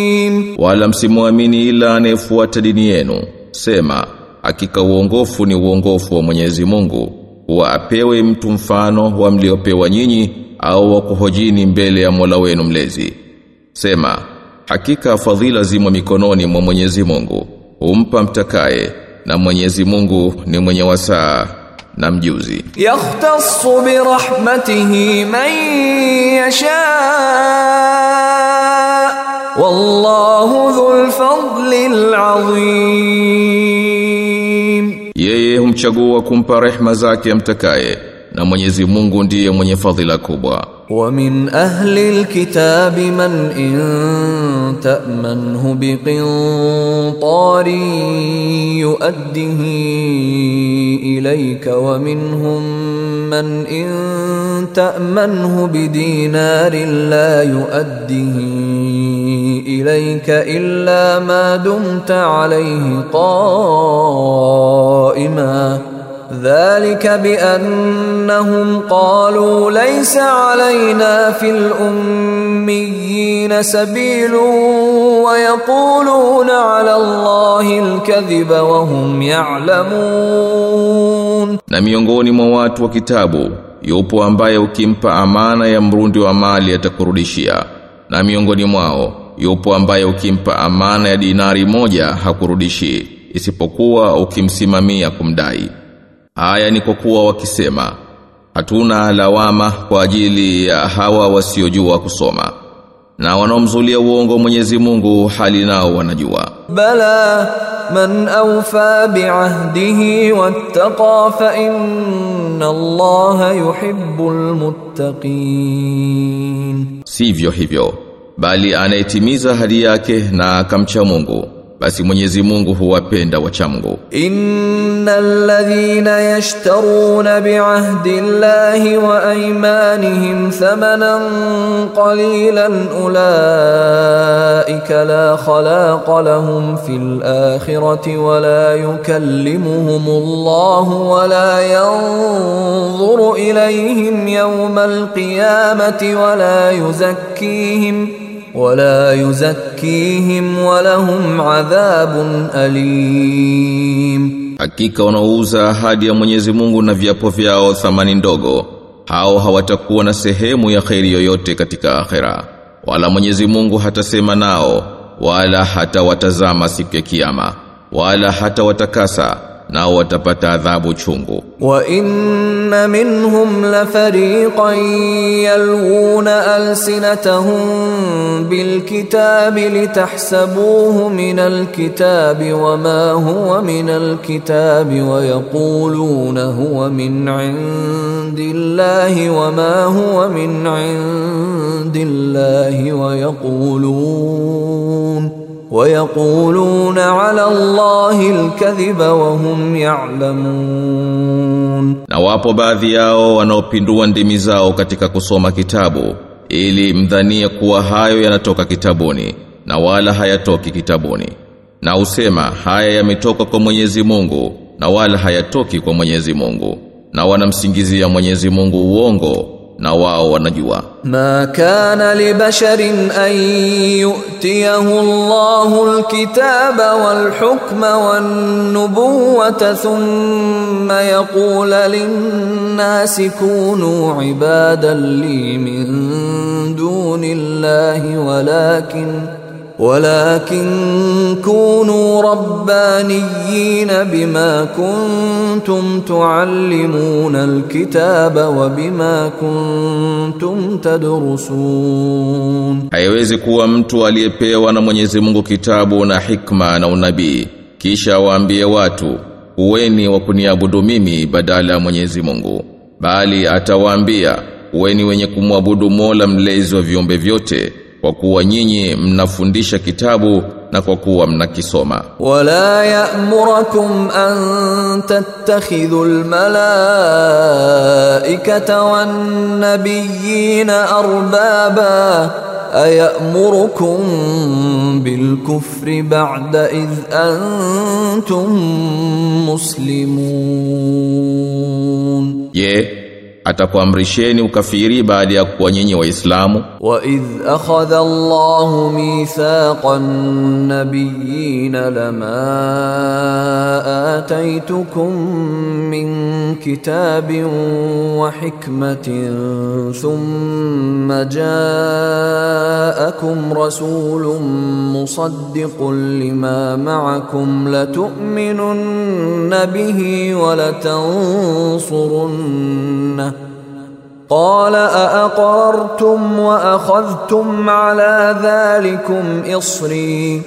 Wala msimuamini ila anayefuata dini yenu. Sema, hakika uongofu ni uongofu wa Mwenyezi Mungu, wa apewe mtu mfano wa mliopewa nyinyi au wa kuhojini mbele ya Mola wenu mlezi. Sema, Hakika fadhila zimo mikononi mwa Mwenyezi Mungu humpa mtakaye na Mwenyezi Mungu ni mwenye wasaa na mjuzi.
yahtassu bi rahmatihi man yasha. Wallahu dhul fadli alazim
Yeye humchagua kumpa rehma zake mtakaye na Mwenyezi Mungu ndiye mwenye fadhila kubwa.
ومن أهل الكتاب من إن تأمنه بقنطار يؤده إليك ومنهم من إن تأمنه بدينار لا يؤده إليك إلا ما دمت dhalika biannahum qalu laysa alayna fil ummiyina sabilun wa yaquluna ala Allahi alkadhiba wa
na miongoni mwa watu wa kitabu yupo ambaye ukimpa amana ya mrundi wa mali atakurudishia. Na miongoni mwao yupo ambaye ukimpa amana ya dinari moja hakurudishi isipokuwa ukimsimamia kumdai. Aya ni kwa kuwa wakisema hatuna lawama kwa ajili ya hawa wasiojua kusoma na wanaomzulia uongo Mwenyezi Mungu hali nao wanajua.
Bala man awfa bi'ahdihi wattaqa fa inna Allaha yuhibbul muttaqin.
Sivyo hivyo bali anayetimiza hadi yake na akamcha Mungu basi Mwenyezi Mungu huwapenda wacha Mungu
إن الذين يشترون بعهد الله وأيمانهم ثمنا قليلا أولئك لا خلاق لهم في الآخرة ولا يكلمهم الله ولا ينظر إليهم يوم القيامة ولا wala yuzakkihim wa adhabun alim,
hakika wanauza ahadi ya Mwenyezi Mungu na viapo vyao thamani ndogo, hao hawatakuwa na sehemu ya kheri yoyote katika akhera, wala Mwenyezi Mungu hatasema nao wala hata watazama siku ya Kiyama wala hata watakasa nao watapata adhabu chungu.
وإن منهم لفريقا يلوون ألسنتهم بالكتاب لتحسبوه من الكتاب وما هو من الكتاب ويقولون هو من عند الله وما هو من عند الله wayaquluna ala Allahi alkadhiba wa hum ya'lamun,
na wapo baadhi yao wanaopindua ndimi zao katika kusoma kitabu ili mdhanie kuwa hayo yanatoka kitabuni na wala hayatoki kitabuni. Na usema haya yametoka kwa Mwenyezi Mungu na wala hayatoki kwa Mwenyezi Mungu. Na wanamsingizia Mwenyezi Mungu uongo na wao wanajua.
ما كان لبشر أن يؤتيه الله الكتاب والحكم والنبوة ثم يقول للناس كونوا عبادا لي من دون الله ولكن ولكن كونوا ربانيين بما كنتم تعلمون الكتاب وبما كنتم تدرسون
Haiwezi kuwa mtu aliyepewa na Mwenyezi Mungu kitabu na hikma na unabii kisha waambie watu uweni wa kuniabudu mimi badala ya Mwenyezi Mungu bali atawaambia uweni wenye kumwabudu Mola mlezi wa viumbe vyote kwa kuwa nyinyi mnafundisha kitabu na kwa kuwa mnakisoma
ولا يأمركم أن تتخذوا الملائكة والنبيين أربابا أيأمركم بالكفر بعد إذ أنتم مسلمون
je atakuamrisheni ukafiri baada ya kuwa nyinyi waislamu
وإذ أخذ الله ميثاق النبيين لما آتيتكم من كتاب وحكمة ثم جاءكم رسول مصدق لما معكم لتؤمنن به ولتنصرنه قال أأقررتم وأخذتم على ذلكم إصري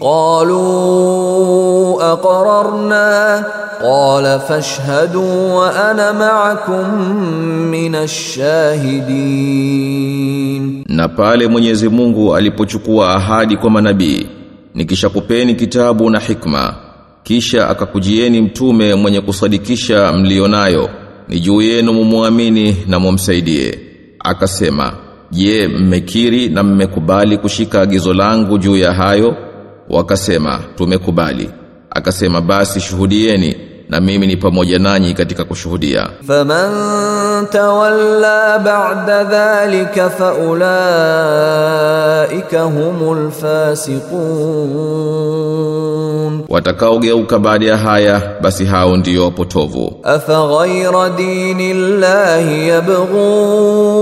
قالوا أقررنا قال فاشهدوا وأنا معكم من الشاهدين
Na pale Mwenyezi Mungu alipochukua ahadi kwa manabii, nikishakupeni kitabu na hikma, kisha akakujieni mtume mwenye kusadikisha mlionayo, ni juu yenu mumwamini na mumsaidie. Akasema, "Je, mmekiri na mmekubali kushika agizo langu juu ya hayo?" Wakasema, "Tumekubali." Akasema, "Basi shuhudieni na mimi ni pamoja nanyi katika kushuhudia.
Faman tawalla ba'da dhalika fa ulaika humul fasiqun.
Watakaogeuka baada ya haya basi hao ndio wapotovu.
Afa ghayra dinillahi yabghun.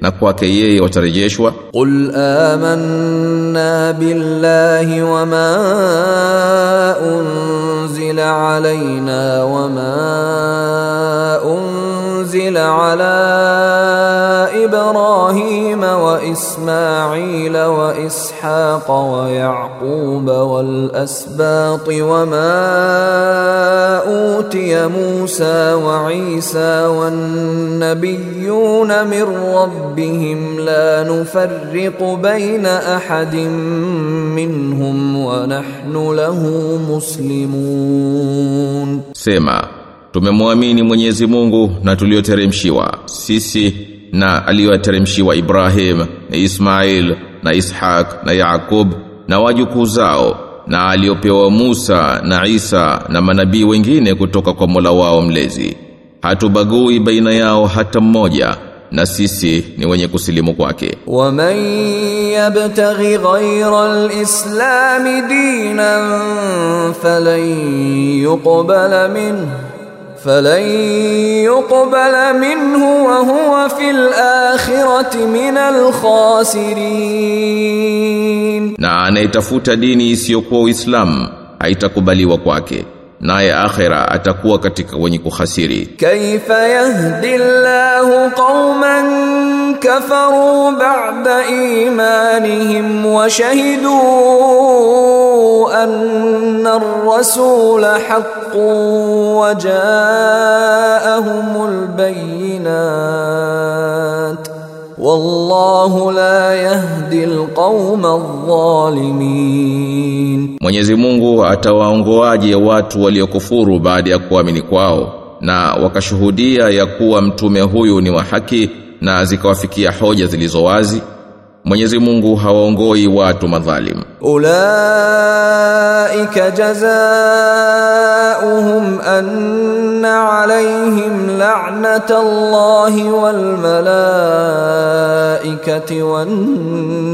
na kwake yeye watarejeshwa
قل آمنا بالله وما أنزل علينا وما أنزل على إبراهيم وإسماعيل وإسحاق ويعقوب والأسباط وما أوتي موسى وعيسى والنبيون من ربهم لا نفرق بين أحد منهم ونحن له مسلمون.
Sema, Tumemwamini Mwenyezi Mungu na tulioteremshiwa sisi na aliyoteremshiwa Ibrahim na Ismail na Ishaq na Yaqub na wajukuu zao na aliopewa Musa na Isa na manabii wengine kutoka kwa Mola wao mlezi. Hatubagui baina yao hata mmoja na sisi ni wenye kusilimu kwake.
Waman yabtaghi ghayra alislam dinan falan yuqbala minhu. فلن يقبل منه وهو في الآخرة من الخاسرين
Na anayetafuta dini isiyokuwa Uislamu haitakubaliwa kwake. Naye akhera atakuwa katika wenye kuhasiri.
كيف يهدي الله قوما كفروا بعد إيمانهم وشهدوا أن الرسول حق وجاءهم البينات wallahu la yahdi alqawma adh-dhalimin.
Mwenyezi Mungu atawaongoaje watu waliokufuru baada ya kuamini kwao na wakashuhudia ya kuwa mtume huyu ni wa haki na zikawafikia hoja zilizo wazi? Mwenyezi Mungu hawaongoi watu madhalim.
Ulaika jazaohum anna alaihim la'natullahi wal malaikati wan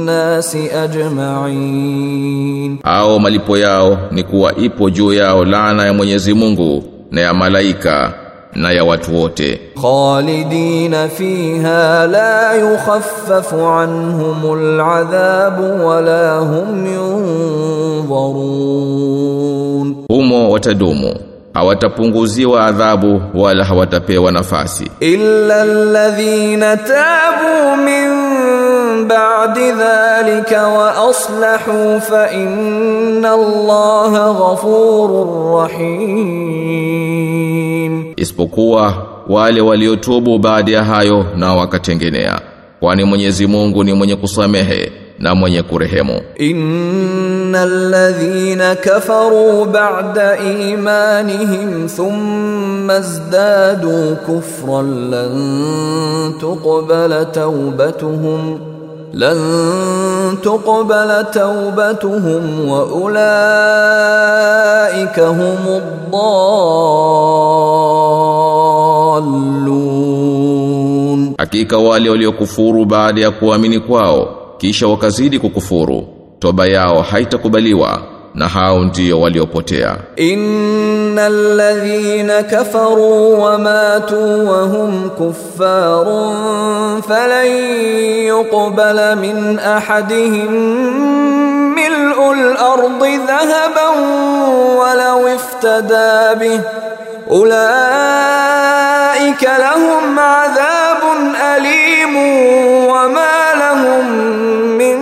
nasi
ajma'in. Hao malipo yao ni kuwa ipo juu yao laana ya Mwenyezi Mungu na ya malaika na ya watu wote
khalidina fiha la yukhaffafu anhumul adhabu wala hum yunzarun
humo watadumu hawatapunguziwa adhabu wala hawatapewa nafasi
illa alladhina tabu min بعد ذلك وأصلحوا فإن الله غفور رحيم
isipokuwa wale waliotubu baada ya hayo na wakatengenea kwani Mwenyezi Mungu ni mwenye kusamehe na mwenye kurehemu.
Innal ladhina kafaru ba'da imanihim thumma izdadu kufran lan tuqbala tawbatuhum lan tuqbala taubatuhum wa ulaika humud
hakika wale waliokufuru baada ya kuamini kwao kisha wakazidi kukufuru toba yao haitakubaliwa. na hao ndio waliopotea
إن الذين كفروا وماتوا وهم كفار فلن يقبل من أحدهم ملء الأرض ذهبا ولو افتدى به أولئك لهم عذاب أليم وما لهم من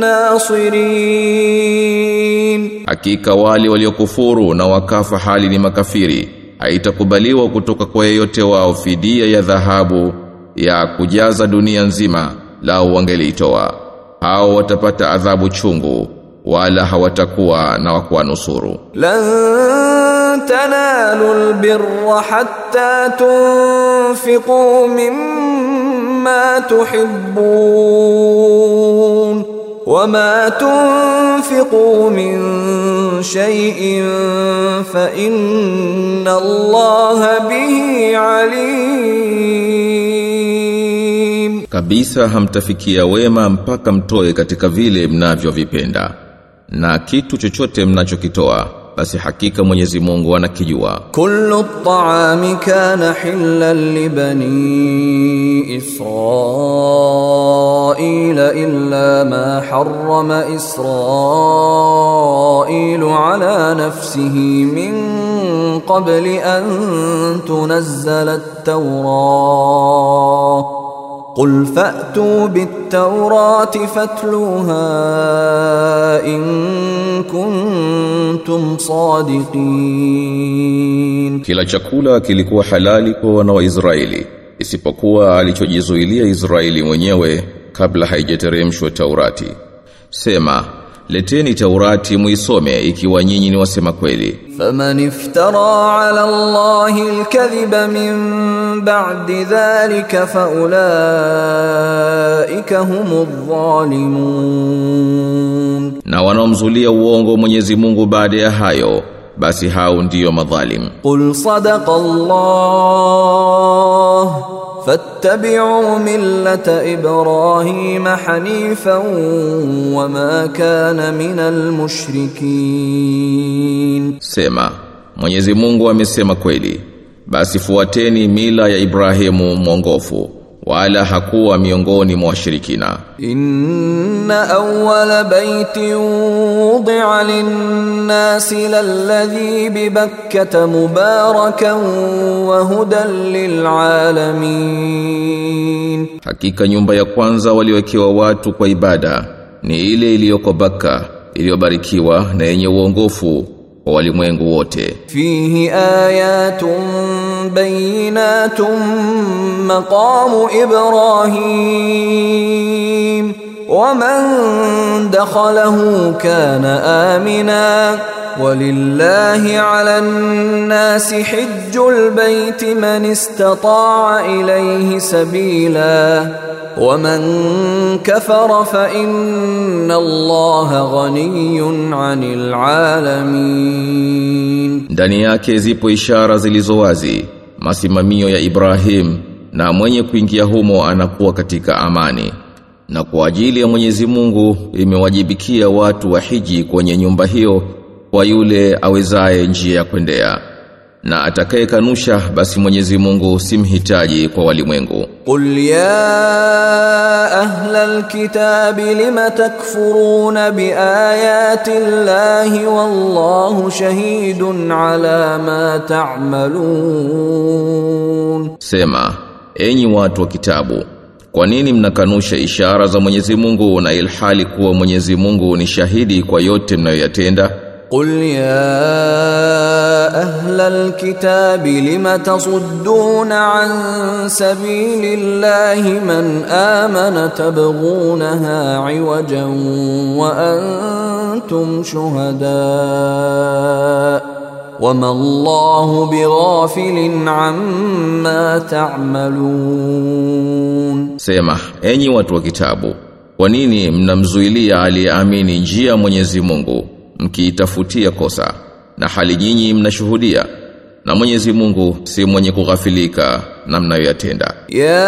ناصرين
hakika wale waliokufuru na wakafa hali ni makafiri. Haitakubaliwa kutoka kwa yeyote wao fidia ya dhahabu ya kujaza dunia nzima lao wangeliitoa hao watapata adhabu chungu wala hawatakuwa na wakuwanusuru
lan tanalul hatta tunfiqu mimma tuhibbun. وما تنفقوا من شيء فإن الله به عليم
Kabisa hamtafikia wema mpaka mtoe katika vile mnavyovipenda. Na kitu chochote mnachokitoa, basi hakika Mwenyezi Mungu anakijua.
كل الطعام كان حلا لبني إسرائيل إلا ما حرم إسرائيل على نفسه من قبل أن تنزل التوراة قل فأتوا بالتوراة فاتلوها إن كنتم صادقين
Kila chakula kilikuwa halali kwa wana wa Israeli, isipokuwa alichojizuilia Israeli mwenyewe kabla haijateremshwa Taurati. Sema, leteni Taurati muisome ikiwa nyinyi ni wasema kweli.
Faman iftara ala Allahi alkadhiba min ba'di dhalika fa ulaika humudh zalimun,
na wanaomzulia uongo Mwenyezi Mungu baada ya hayo basi hao ndiyo madhalim.
Qul sadaqa Allah fattabi'u millata ibrahima hanifan wama kana minal mushrikin
sema Mwenyezi Mungu amesema kweli. Basi fuateni mila ya Ibrahimu mwongofu wala hakuwa miongoni mwa washirikina.
Inna awwala baitin wudi'a lin-nasi lalladhi bi bakkata mubarakan wa hudan lil-alamin.
Hakika nyumba ya kwanza waliwekewa watu kwa ibada ni ile iliyoko Bakka iliyobarikiwa na yenye uongofu. Wa walimwengu wote.
فيه آيات بينات مقام إبراهيم ومن دخله كان آمنا ولله على الناس حج البيت من استطاع إليه سبيلا ومن كفر فإن الله غني عن العالمين
Ndani yake zipo ishara zilizo wazi, masimamio ya Ibrahim na mwenye kuingia humo anakuwa katika amani. Na kwa ajili ya Mwenyezi Mungu imewajibikia watu wa hiji kwenye nyumba hiyo kwa yule awezaye njia ya kwendea. na atakayekanusha basi Mwenyezi Mungu simhitaji kwa walimwengu.
Qul ya ahlal kitabi lima takfuruna biayati llahi wallahu shahidun ala ma ta'malun,
sema enyi watu wa kitabu, kwa nini mnakanusha ishara za Mwenyezi Mungu na ilhali kuwa Mwenyezi Mungu ni shahidi kwa yote mnayoyatenda?
قل يا أهل الكتاب لم تصدون عن سبيل الله من آمن تبغونها عوجا وأنتم شهداء وما الله بغافل عما تعملون
Sema, enyi watu wa kitabu, kwa nini mnamzuilia aliyeamini njia ya Mwenyezi Mungu, mkiitafutia kosa na hali nyinyi mnashuhudia na Mwenyezi Mungu si mwenye kughafilika na mnayoyatenda.
Ya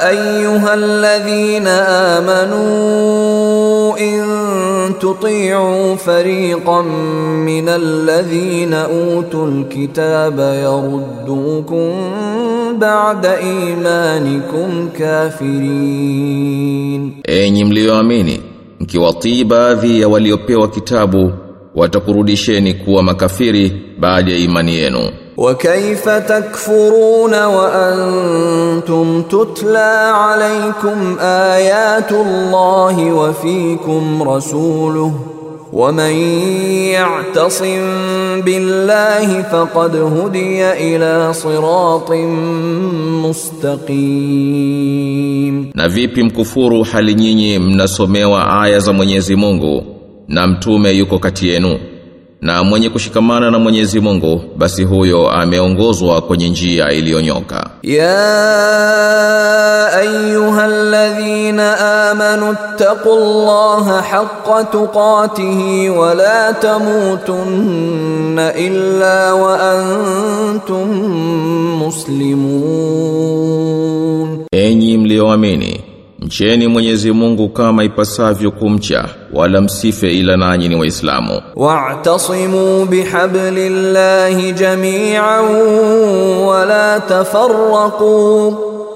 ayyuhalladhina amanu in tuti'u fariqan minal ladhina utul kitaba yaruddukum ba'da imanikum kafirin.
Enyi mlioamini mkiwatii baadhi ya waliopewa kitabu, watakurudisheni kuwa makafiri baada ya imani yenu.
وكيف تكفرون وأنتم تتلى عليكم ايات الله وفيكم رسوله ومن يعتصم بالله فقد هدي الى صراط مستقيم
Na vipi mkufuru hali nyinyi mnasomewa aya za Mwenyezi Mungu na mtume yuko kati yenu na mwenye kushikamana na Mwenyezi Mungu basi huyo ameongozwa kwenye njia iliyonyoka.
Ya ayyuhalladhina amanu taqullaha haqqa tuqatihi wa la tamutunna illa wa antum muslimun,
enyi mlioamini Mcheni Mwenyezi Mungu kama ipasavyo kumcha wala msife ila nanyi ni waislamu.
Wa'tasimu bihablillahi jami'an wala tafarraqu.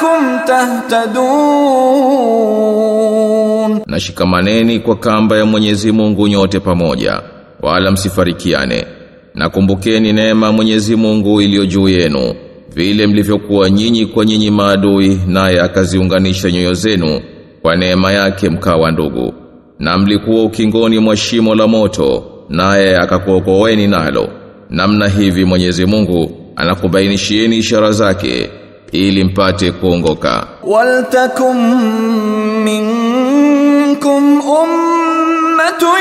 la'allakum
tahtadun, na kwa kamba ya Mwenyezi Mungu nyote pamoja, wala msifarikiane, nakumbukeni neema Mwenyezi Mungu iliyo juu yenu vile mlivyokuwa nyinyi kwa nyinyi maadui, naye akaziunganisha nyoyo zenu kwa neema yake mkawa ndugu, na mlikuwa ukingoni mwa shimo la moto, naye akakuokoeni nalo. Namna hivi Mwenyezi Mungu anakubainishieni ishara zake ili mpate kuongoka.
Waltakum minkum ummatun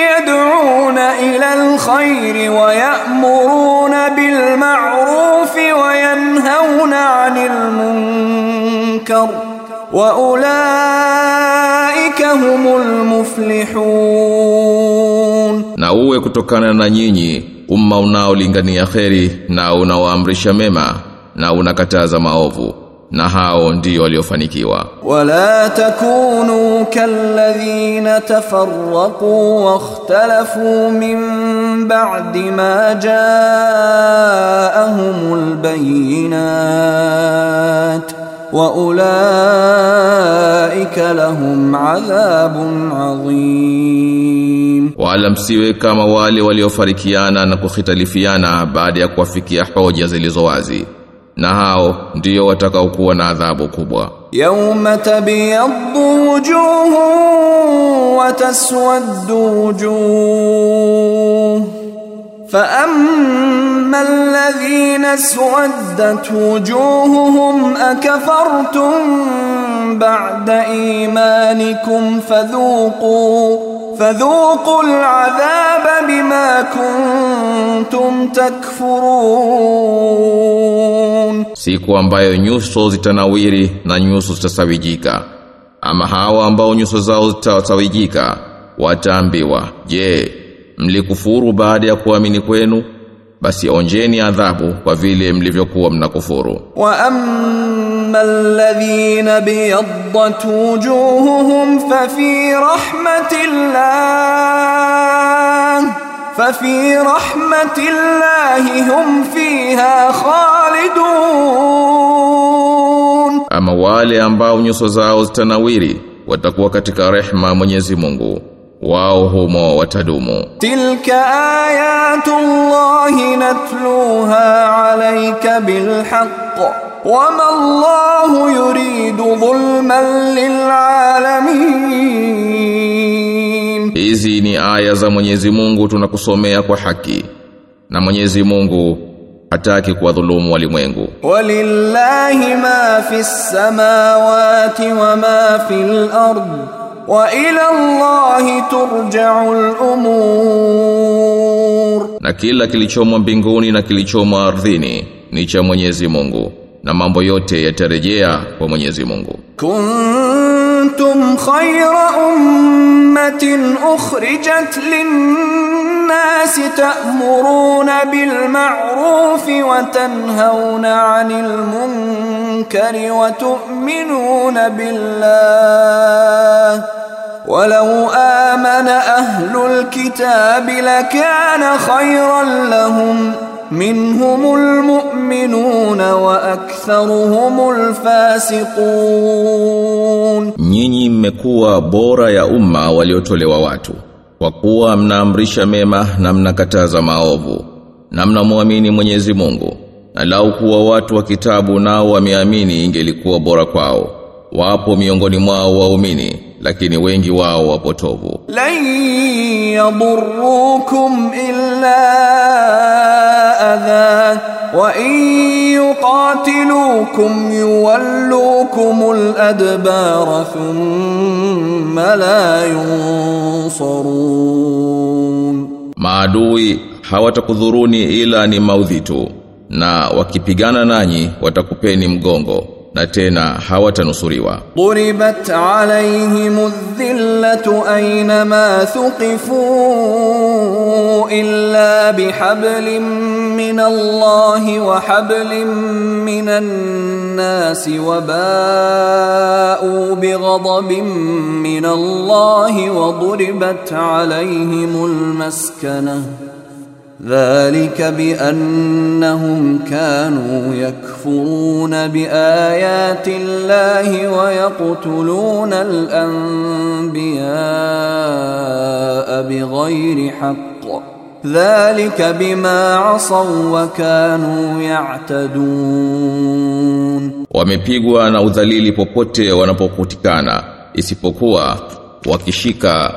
yad'una ila alkhair wa ya'muruna bil ma'ruf wa yanhauna 'anil munkar wa ulaika humul muflihun.
Na uwe kutokana na nyinyi umma unaolingania kheri na unaoamrisha mema na unakataza maovu na hao ndio waliofanikiwa.
Wala takunu kalladhina tafarraqu wahtalafu min ba'di ma ja'ahumul bayyinat wa ulaika lahum adhabun adhim.
Wala msiwe kama wale waliofarikiana na kukhitalifiana baada ya kuwafikia hoja zilizowazi wazi. Na hao ndio watakaokuwa na adhabu kubwa.
يوم تبيض وجوه وتسود وجوه فأما الذين اسودت وجوههم أكفرتم بعد إيمانكم فذوقوا fadhuqu al'adhaba bima kuntum takfurun,
siku ambayo nyuso zitanawiri na nyuso zitasawijika. Ama hawa ambao nyuso zao zitasawijika wataambiwa, je, mlikufuru baada ya kuamini kwenu? basi onjeni adhabu kwa vile mlivyokuwa mnakufuru.
Wa ammal ladhina biyaddat wujuhuhum fa fi rahmatillah fa fi rahmatillah hum fiha khalidun.
Ama wale ambao nyuso zao zitanawiri watakuwa katika rehma Mwenyezi Mungu wao humo watadumu.
Tilka ayatu ayatullahi natluha alayka bilhaq wama Allahu yuridu dhulman lilalamin,
hizi ni aya za Mwenyezi Mungu tunakusomea kwa haki na Mwenyezi Mungu hataki kuwadhulumu walimwengu.
Walillahi ma fis samawati wa ma fil ardh wa ila Allah turja'u al-umur.
na kila kilichomo mbinguni na kilichomo ardhini ni cha Mwenyezi Mungu na mambo yote yatarejea kwa Mwenyezi Mungu.
Kuntum khayra ummatin ukhrijat lin للناس تأمرون بالمعروف وتنهون عن المنكر وتؤمنون بالله. ولو آمن أهل الكتاب لكان خيرا لهم. منهم المؤمنون وأكثرهم الفاسقون.
Nyinyi mmekuwa bora ya umma waliotolewa watu. Kwa kuwa mnaamrisha mema na mnakataza maovu na mnamwamini Mwenyezi Mungu na lau kuwa watu wa kitabu nao wameamini ingelikuwa bora kwao. Wapo miongoni mwao waumini lakini wengi wao wapotovu.
Lan yadurukum illa adha wa in yuqatilukum yuwallukum aladbar thumma la yunsarun
maadui hawatakudhuruni ila ni maudhi tu, na wakipigana nanyi watakupeni mgongo na tena hawatanusuriwa
ضربت عليهم الذلة أينما ثقفوا إلا بحبل من الله وحبل من الناس وباءوا بغضب Dhalika bi annahum kanu yakfuruna bi ayati Allahi wa yaqtuluna al-anbiyaa bi ghairi haqq. Dhalika bima asaw wa kanu ya'tadun.
Wamepigwa na udhalili popote wanapokutikana isipokuwa wakishika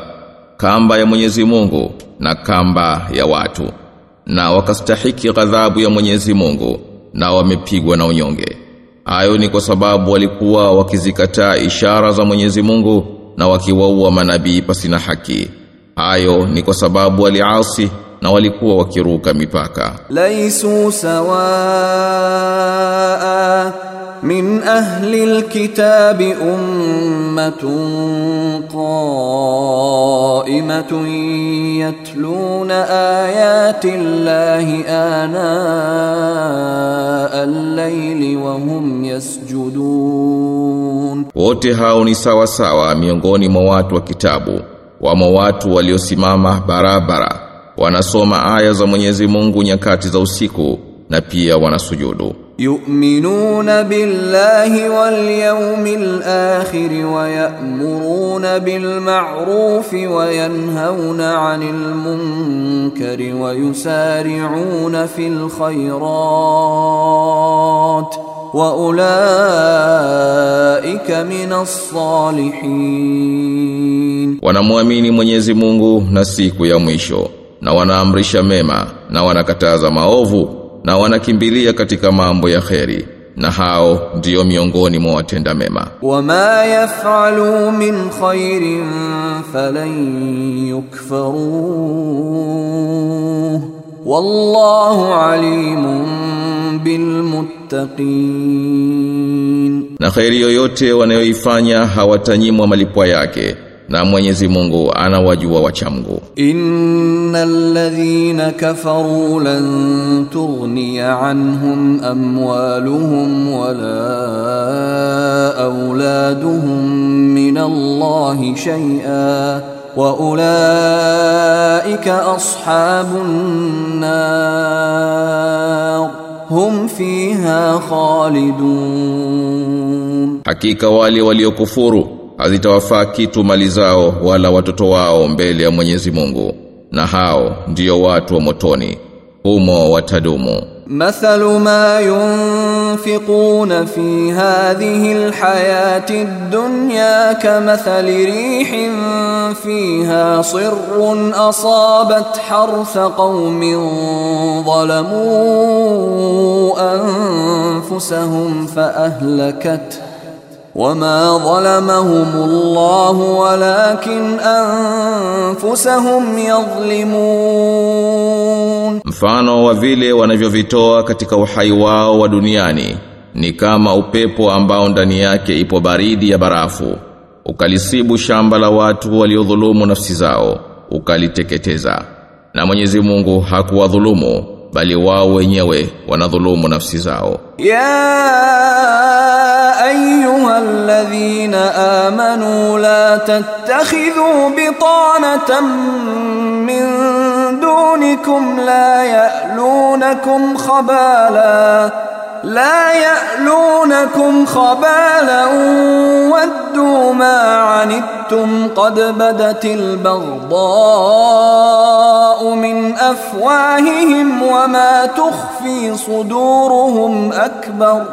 kamba ya Mwenyezi Mungu na kamba ya watu na wakastahiki ghadhabu ya Mwenyezi Mungu na wamepigwa na unyonge. Hayo ni kwa sababu walikuwa wakizikataa ishara za Mwenyezi Mungu na wakiwaua manabii pasina haki. Hayo ni kwa sababu waliasi na walikuwa wakiruka mipaka.
Laisu sawaa من أهل الكتاب أمة قائمة يتلون آيات الله آناء الليل وهم يسجدون
Wote hao ni sawa sawa miongoni mwa watu wa kitabu, wamo watu waliosimama barabara, wanasoma aya za Mwenyezi Mungu nyakati za usiku na pia wanasujudu.
يؤمنون بالله واليوم الآخر ويأمرون بالمعروف وينهون عن المنكر ويسارعون في الخيرات وأولئك من الصالحين
Wanamwamini Mwenyezi Mungu na siku ya mwisho, na wanaamrisha mema na wanakataza maovu na wanakimbilia katika mambo ya kheri na hao ndio miongoni mwa watenda mema.
Wama yafalu min khairin falan yukfaruh. Wallahu alimun bil muttaqin,
na khairi yoyote wanayoifanya hawatanyimwa malipo yake. na Mwenyezi Mungu anawajua wachamgu.
إن الذين كفروا لن تغني عنهم أموالهم ولا أولادهم من الله شيئا وأولئك أصحاب النار هم فيها خالدون
Hakika wale waliokufuru hazitawafaa kitu mali zao wala watoto wao mbele ya Mwenyezi Mungu, na hao ndiyo watu wa motoni, humo watadumu.
مثل ما ينفقون في هذه الحياة الدنيا كمثل ريح فيها صر أصابت حرث قوم ظلموا أنفسهم فأهلكته وما wama dhalamahumullahu walakin anfusahum yadhlimun
mfano wa vile wanavyovitoa katika uhai wao wa duniani ni kama upepo ambao ndani yake ipo baridi ya barafu ukalisibu shamba la watu waliodhulumu nafsi zao ukaliteketeza. Na Mwenyezi Mungu hakuwadhulumu. bali wao wenyewe wanadhulumu nafsi zao.
يا أيها الذين آمنوا لا تتخذوا بطانة من دونكم لا يألونكم خبالا لا يألونكم خبالا ودوا ما عنتم قد بدت البغضاء من أفواههم وما تخفي صدورهم أكبر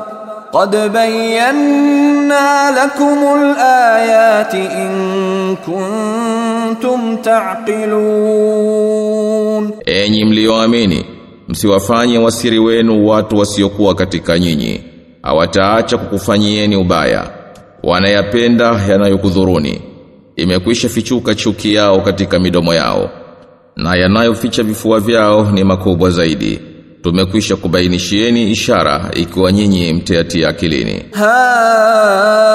قد بينا لكم الآيات إن كنتم تعقلون.
Enyi mlioamini, msiwafanye wasiri wenu watu wasiokuwa katika nyinyi. Hawataacha kukufanyieni ubaya. Wanayapenda yanayokudhuruni. Imekwisha fichuka chuki yao katika midomo yao. Na yanayoficha vifua vyao ni makubwa zaidi. Tumekwisha kubainishieni ishara ikiwa nyinyi mteatia akilini.
ها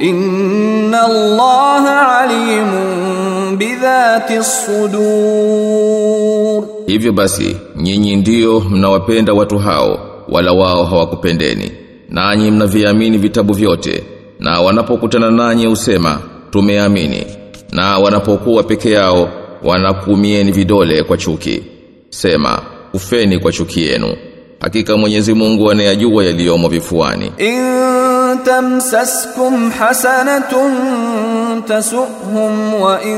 Inna Allaha alimun sudur.
Hivyo basi nyinyi ndiyo mnawapenda watu hao wala wao hawakupendeni. Nanyi mnaviamini vitabu vyote na wanapokutana nanyi usema tumeamini. Na wanapokuwa peke yao wanakumieni vidole kwa chuki. Sema ufeni kwa chuki yenu. Hakika Mwenyezi Mungu anayajua yaliyomo vifuani.
In تمسسكم حسنة تسؤهم وإن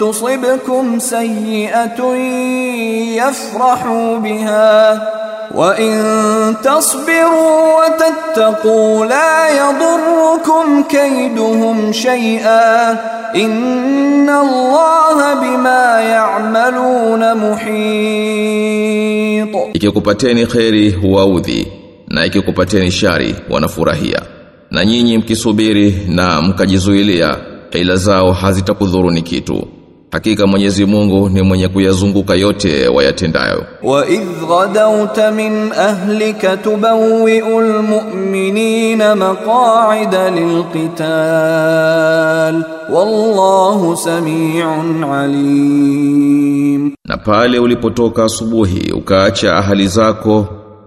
تصبكم سيئة يفرحوا بها وإن تصبروا وتتقوا لا يضركم كيدهم شيئا إن الله بما يعملون محيط
Ikikupateni kheri huwaudhi na ikikupateni shari wanafurahia. na nyinyi mkisubiri na mkajizuilia ila zao hazitakudhuruni kitu Hakika Mwenyezi Mungu ni mwenye kuyazunguka yote wayatendayo.
Wa idh ghadawta min ahlika tubawwi'u almu'minina maq'ida lilqital wallahu samii'un 'alim.
Na pale ulipotoka asubuhi ukaacha ahali zako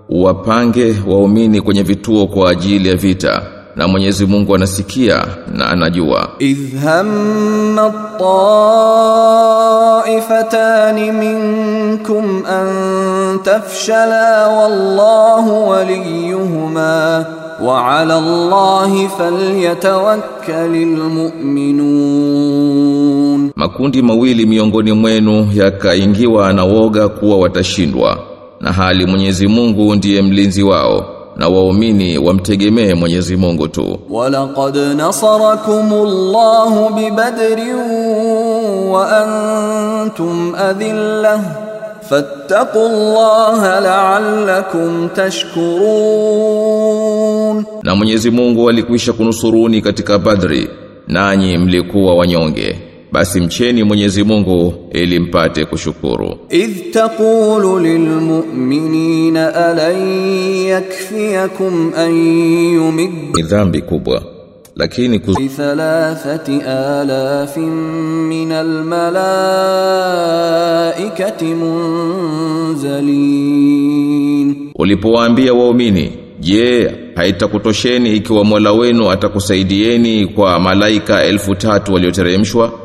wapange waumini kwenye vituo kwa ajili ya vita na Mwenyezi Mungu anasikia na anajua.
idhamma ta'ifatan minkum an tafshala wallahu waliyuhuma wa 'ala Allahi falyatawakkalul mu'minun.
Makundi mawili miongoni mwenu yakaingiwa na woga kuwa watashindwa na hali Mwenyezi Mungu ndiye mlinzi wao na waumini wamtegemee Mwenyezi Mungu tu.
Walaqad nasarakumullahu bibadrin wa antum adhillah fattaqullaha la'allakum tashkurun,
na Mwenyezi Mungu alikwisha kunusuruni katika Badri, nanyi mlikuwa wanyonge basi mcheni Mwenyezi Mungu ili mpate kushukuru.
Idh taqulu lilmu'minina alan yakfiyakum an
yumid dhambi kubwa lakini kuz...
thalathati alafin min almalaikati munzalin,
ulipowaambia waumini, je, yeah, haitakutosheni ikiwa Mola wenu atakusaidieni kwa malaika elfu tatu walioteremshwa?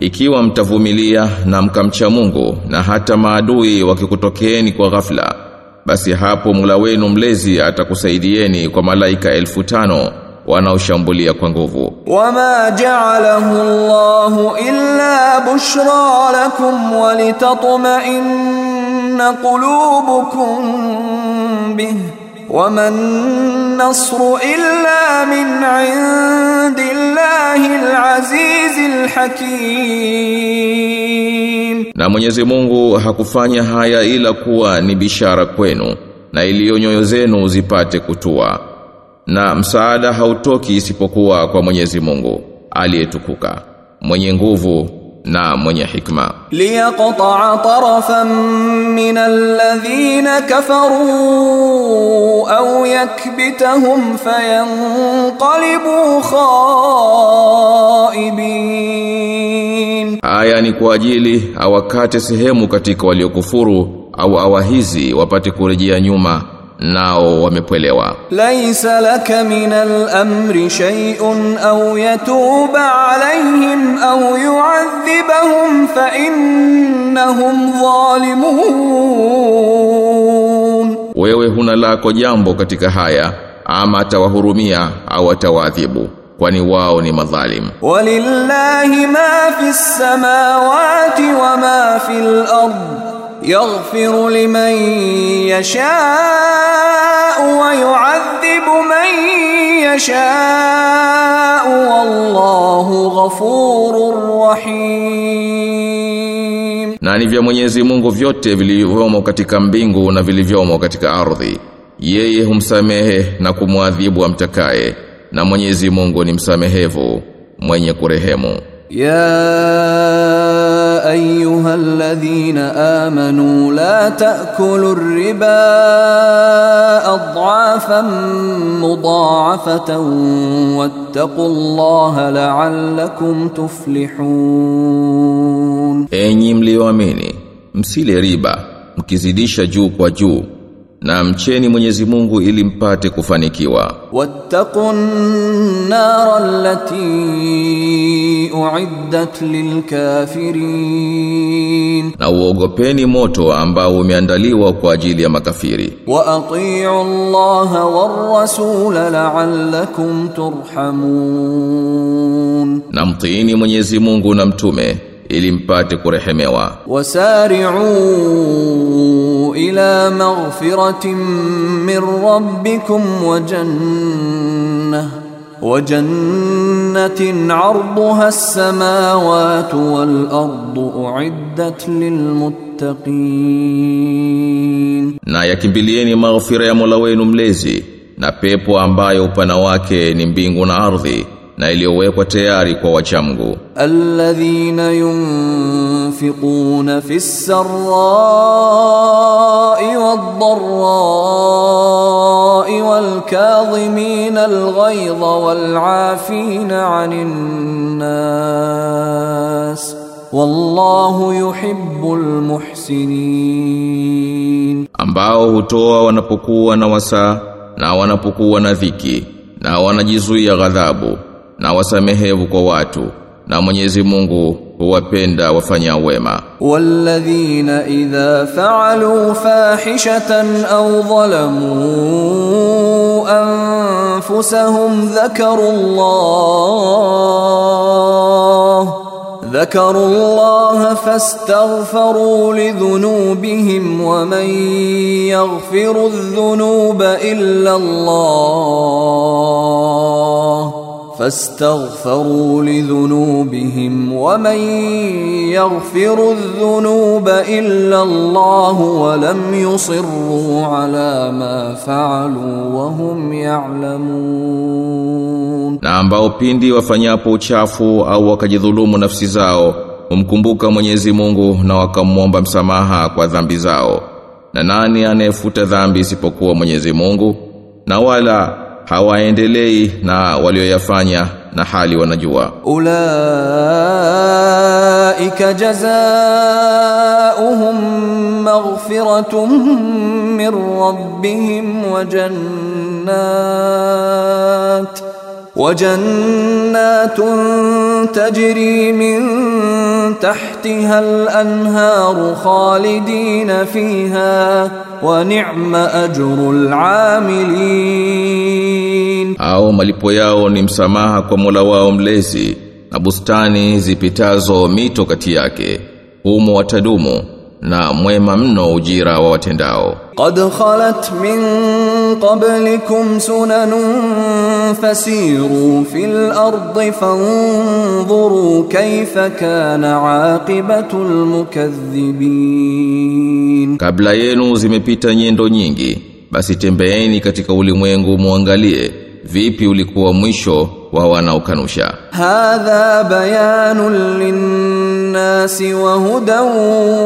ikiwa mtavumilia na mkamcha Mungu na hata maadui wakikutokeeni kwa ghafla basi hapo Mola wenu mlezi atakusaidieni kwa malaika elfu tano wanaoshambulia kwa nguvu.
Wama ja'alahu Allah illa bushra lakum walitatma'inna qulubukum bihi. وما النصر إلا من عند الله العزيز الحكيم
Na Mwenyezi Mungu hakufanya haya ila kuwa ni bishara kwenu na iliyo nyoyo zenu zipate kutua. Na msaada hautoki isipokuwa kwa Mwenyezi Mungu aliyetukuka, mwenye nguvu na mwenye hikma.
Liyaqta'a tarafan min alladhina kafaru au yakbitahum fayanqalibu khaibin,
aya ni kwa ajili awakate sehemu katika waliokufuru au awahizi wapate kurejea nyuma nao wamepwelewa.
Laisa laka min al-amri shay'un aw yatuba alayhim aw yu'adhibahum fa innahum zalimun,
wewe huna lako jambo katika haya, ama atawahurumia au atawaadhibu kwani wao ni madhalim.
Walillahi ma fis samawati wa ma fil ardh يغفر لمن يشاء ويعذب من يشاء والله غفور رحيم
rahim, ni vya Mwenyezi Mungu vyote vilivyomo katika mbingu na vilivyomo katika ardhi. Yeye humsamehe na kumwadhibu amtakaye, na Mwenyezi Mungu ni msamehevu mwenye kurehemu.
ya ايها الذين امنوا لا تاكلوا الربا اضعافا مضاعفه واتقوا الله لعلكم تفلحون
Enyi mlioamini, msile riba, mkizidisha juu kwa juu, na mcheni Mwenyezi Mungu ili mpate kufanikiwa.
واتقوا النار التي uiddat lilkafirin,
na uogopeni moto ambao umeandaliwa kwa ajili ya makafiri.
Wa atii'u Allah war rasul
la'allakum turhamun, namtiini Mwenyezi Mungu na mtume ili mpate kurehemewa.
Wasari'u ila maghfiratin min rabbikum wa jannah وجنة عرضها السماوات والأرض أعدت للمتقين
Na yakimbilieni maghfira ya Mola wenu mlezi na pepo ambayo upana wake ni mbingu na ardhi na iliyowekwa tayari kwa wachamgu.
Alladhina yunfiquna fis sarai wad darai wal kadhimin al ghayz wal afina 'anil nas. Wallahu yuhibbul muhsinin.
Ambao hutoa wanapokuwa na wasaa na wanapokuwa na dhiki na wanajizuia ghadhabu. Na wasamehevu kwa watu na Mwenyezi Mungu huwapenda wafanya wema.
إذا فعلوا فاحشة أو ظلموا أنفسهم ذكروا الله ذكروا الله فاستغفروا لذنوبهم ومن يغفر الذنوب إلا الله فاستغفروا لذنوبهم ومن يغفر الذنوب الا الله ولم يصروا على ما فعلوا وهم يعلمون
na ambao pindi wafanyapo uchafu au wakajidhulumu nafsi zao humkumbuka Mwenyezi Mungu na wakamwomba msamaha kwa dhambi zao na nani anayefuta dhambi isipokuwa Mwenyezi Mungu na wala hawaendelei na walioyafanya na hali wanajua
أولئك جزاؤهم مغفرة من ربهم وجنات وجنات تجري من تحتها الأنهار خالدين فيها ونعم أجر العاملين
au malipo yao ni msamaha kwa Mola wao mlezi na bustani zipitazo mito kati yake humo watadumu na mwema mno ujira wa watendao.
Qad khalat min qablikum sunanun fasiru fil ardi fanzuru kayfa kana aqibatul mukaththibin,
kabla yenu zimepita nyendo nyingi, basi tembeeni katika ulimwengu muangalie vipi ulikuwa mwisho wa wanaokanusha?
Hadha bayanun linnasi wa hudan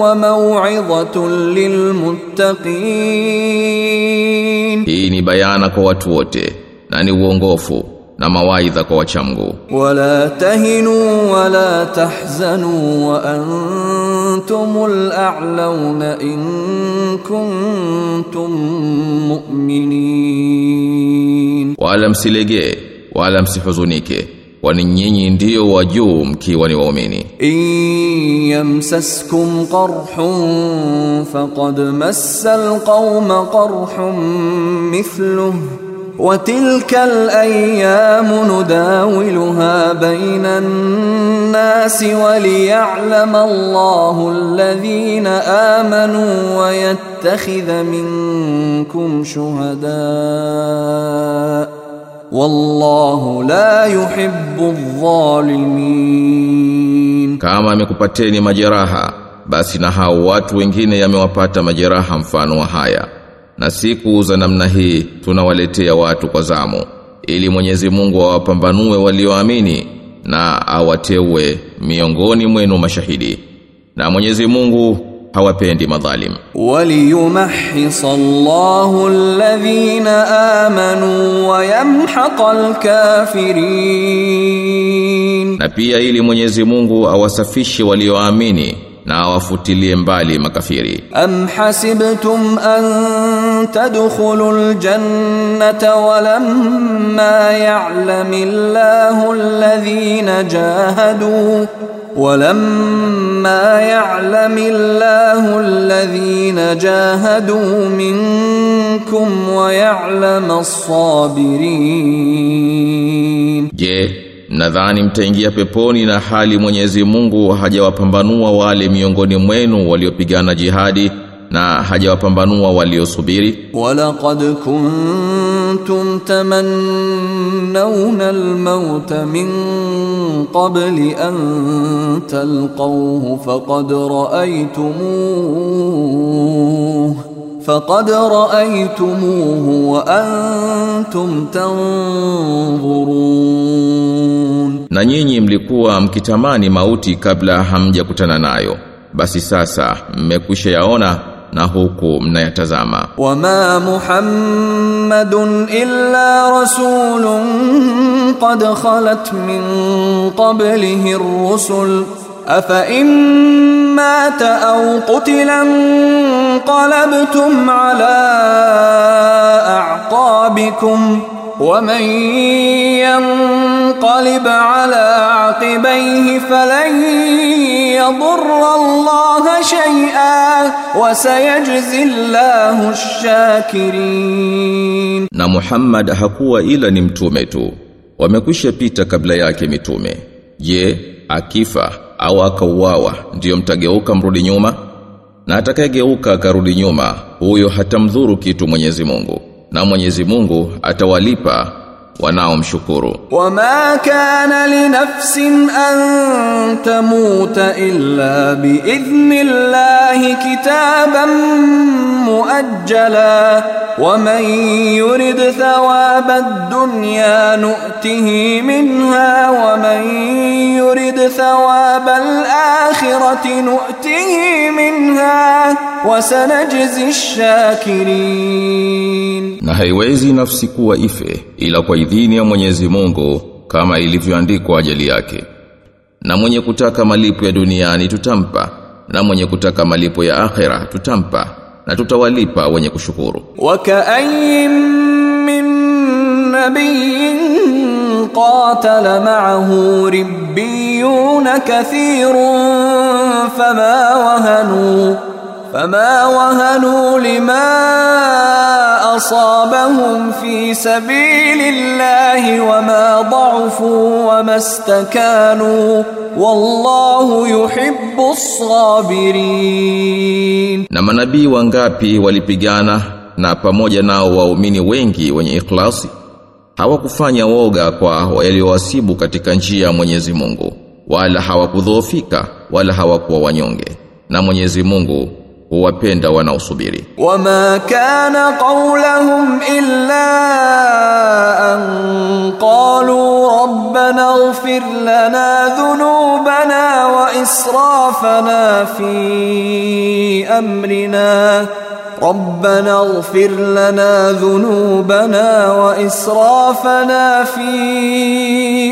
wa mau'izatun lilmuttaqin.
Hii ni bayana kwa watu wote na ni uongofu na mawaidha kwa wachamgu.
Wala tahinu wala tahzanu wa antumul a'launa in kuntum mu'minin
wala msilege wala msihuzunike wani nyinyi ndiyo wajuu mkiwa ni waumini.
In yamsaskum qarhun faqad massal alqawma qarhun mithluhu. وتلك الأيام نداولها بين الناس وليعلم الله الذين آمنوا ويتخذ منكم شهداء والله لا يحب الظالمين.
Kama amekupateni majeraha basi na hao watu wengine yamewapata majeraha na siku za namna hii tunawaletea watu kwa zamu ili Mwenyezi Mungu awapambanue walioamini na awateue miongoni mwenu mashahidi na Mwenyezi Mungu hawapendi madhalim.
waliyumahisallahu alladhina amanu wayamhaqal kafirin,
na pia ili Mwenyezi Mungu awasafishe walioamini na awafutilie mbali makafiri.
Am hasibtum an تدخلوا الجنة ولما يعلم الله الذين جاهدوا ولما يعلم الله الذين جاهدوا منكم ويعلم الصابرين
Je, nadhani mtaingia peponi na hali Mwenyezi Mungu hajawapambanua wale miongoni mwenu waliopigana jihadi na hajawapambanua waliosubiri?
ولقد كنتم تمنون الموت من قبل أن تلقوه فقد رأيتموه فقد رأيتموه وأنتم تنظرون
Na nyinyi mlikuwa mkitamani mauti kabla hamjakutana nayo. Basi sasa mmekwisha yaona na huku mnayatazama.
وما محمد إلا رسول قد خلت من قبله الرسل أفإن مات أو قتلا انقلبتم على أعقابكم ومن ينقلب على عقبيه فلن يضر الله شيئا وسيجزي الله الشاكرين
Na Muhammad hakuwa ila ni mtume tu. Wamekwisha pita kabla yake mitume. Je, akifa au akauawa ndiyo mtageuka mrudi nyuma? Na atakayegeuka akarudi nyuma, huyo hatamdhuru kitu Mwenyezi Mungu. Na Mwenyezi Mungu atawalipa wanaomshukuru.
وما كان لنفس أن تموت إلا بإذن الله كتابا مؤجلا ومن يرد ثواب الدنيا نؤته منها ومن يرد ثواب الآخرة نؤته منها وسنجزي الشاكرين
Na haiwezi nafsi kuwa ife ila kwa idhini ya Mwenyezi Mungu kama ilivyoandikwa ajali yake. Na mwenye kutaka malipo ya duniani tutampa, na mwenye kutaka malipo ya akhera tutampa, na tutawalipa wenye kushukuru.
Wakaayin min nabiyyin qatala ma'ahu ribbiyun kathirun fama wahanu فما وهنوا لما أصابهم في سبيل الله وما ضعفوا وما استكانوا والله يحب الصابرين
Na manabii wangapi walipigana na pamoja nao waumini wengi wenye ikhlasi hawakufanya woga kwa yaliyowasibu katika njia ya Mwenyezi Mungu wala hawakudhoofika wala hawakuwa wanyonge na Mwenyezi Mungu huwapenda wanaosubiri
وما كان قولهم إلا أن قالوا ربنا اغفر لنا ذنوبنا وإسرافنا في أمرنا ربنا اغفر لنا ذنوبنا وإسرافنا في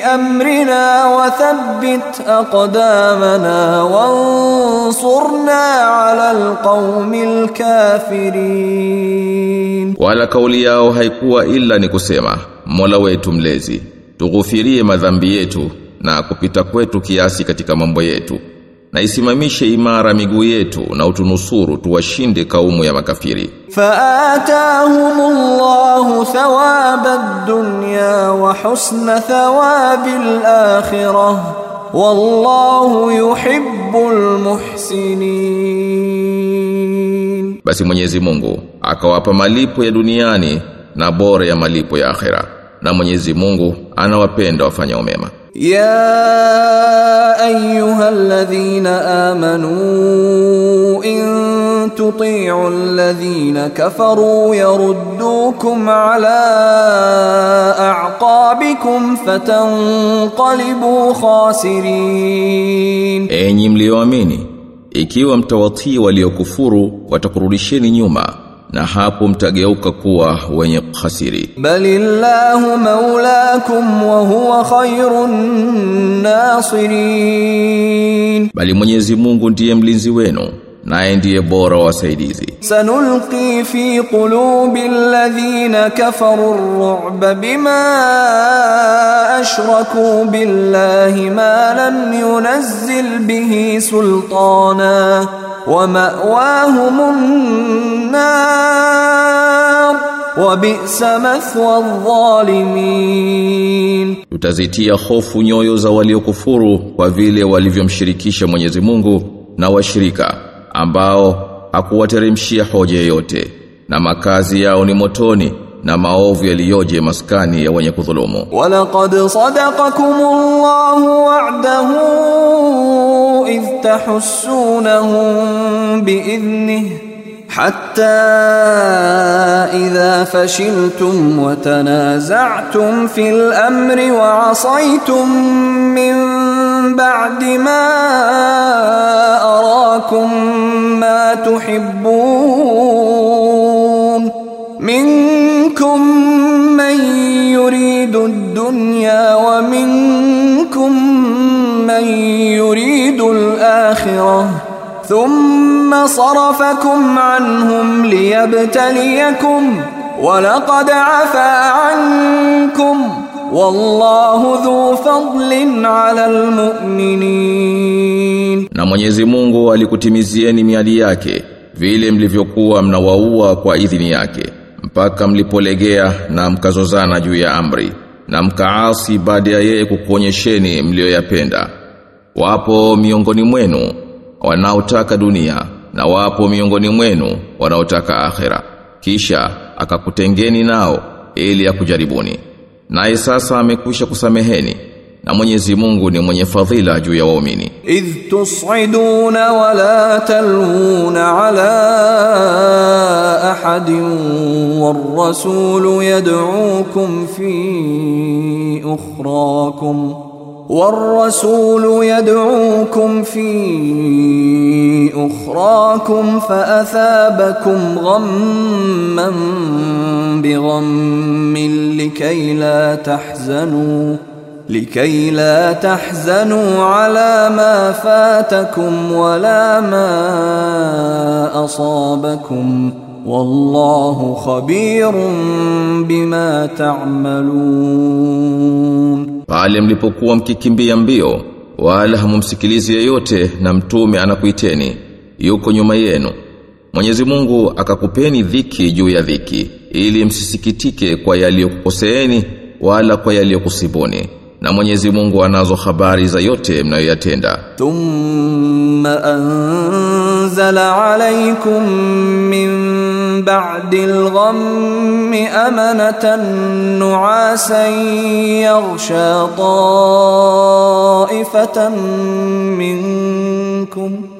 أمرنا وثبت أقدامنا وانصرنا على القوم الكافرين
wala kauli yao haikuwa ila ni kusema Mola wetu mlezi tughufirie madhambi yetu na kupita kwetu kiasi katika mambo yetu na isimamishe imara miguu yetu na utunusuru tuwashinde kaumu ya makafiri.
Faatahumullahu thawabad dunya wa husna thawabil akhirah wallahu yuhibbul muhsinin.
Basi Mwenyezi Mungu akawapa malipo ya duniani na bora ya malipo ya akhera. Na Mwenyezi Mungu anawapenda wafanya umema.
يا أيها الذين آمنوا إن تطيعوا الذين كفروا يردوكم على أعقابكم فتنقلبوا خاسرين
enyi mlioamini ikiwa mtawatii waliokufuru watakurudisheni nyuma na hapo mtageuka kuwa wenye khasiri.
Balillahu maulakum wa huwa khairun nasirin,
bali Mwenyezi Mungu ndiye mlinzi wenu naye ndiye bora wasaidizi.
Sanulqi fi qulubi alladhina kafaru ar-ru'ba bima ashraku billahi ma lam yunzil bihi sultana wa ma'wahumun nar wa bi'sa mathwa dhalimin
Tutazitia hofu nyoyo za waliokufuru kwa vile walivyomshirikisha Mwenyezi Mungu na washirika ambao hakuwateremshia hoja yote na makazi yao ni motoni. Na maovu yaliyoje maskani ya wenye kudhulumu.
صدقكم الله وعده إذ تحسونهم بإذنه حتى إذا فشلتم وتنازعتم في الأمر وعصيتم من بعد ما أراكم ما تحبون منكم من يريد الدنيا ومنكم من يريد الآخرة ثم صرفكم عنهم ليبتليكم ولقد عفا عنكم والله ذو فضل على المؤمنين
na Mwenyezi Mungu alikutimizieni miadi yake vile mlivyokuwa mnawaua kwa idhini yake mpaka mlipolegea na mkazozana juu ya amri na mkaasi baada ya yeye kukuonyesheni mlioyapenda wapo miongoni mwenu wanaotaka dunia na wapo miongoni mwenu wanaotaka akhera. Kisha akakutengeni nao ili akujaribuni naye sasa amekwisha kusameheni na Mwenyezi Mungu ni mwenye fadhila juu ya waumini.
إذ تصعدون ولا تلوون على أحد والرسول يدعوكم في أخراكم والرسول يدعوكم في أخراكم فأثابكم غما بغم لكي لا تحزنوا likay la tahzanu ala ma fatakum wala ma asabakum wallahu khabirun bima ta'malun
pale mlipokuwa mkikimbia mbio wala hamumsikilizi yeyote na mtume anakuiteni yuko nyuma yenu. Mwenyezi Mungu akakupeni dhiki juu ya dhiki ili msisikitike kwa yaliyokukoseeni wala kwa yaliyokusibuni na Mwenyezi Mungu anazo habari za yote mnayoyatenda.
Thumma anzala alaykum min ba'di al-ghammi amanatan nu'asan yaghsha ta'ifatan minkum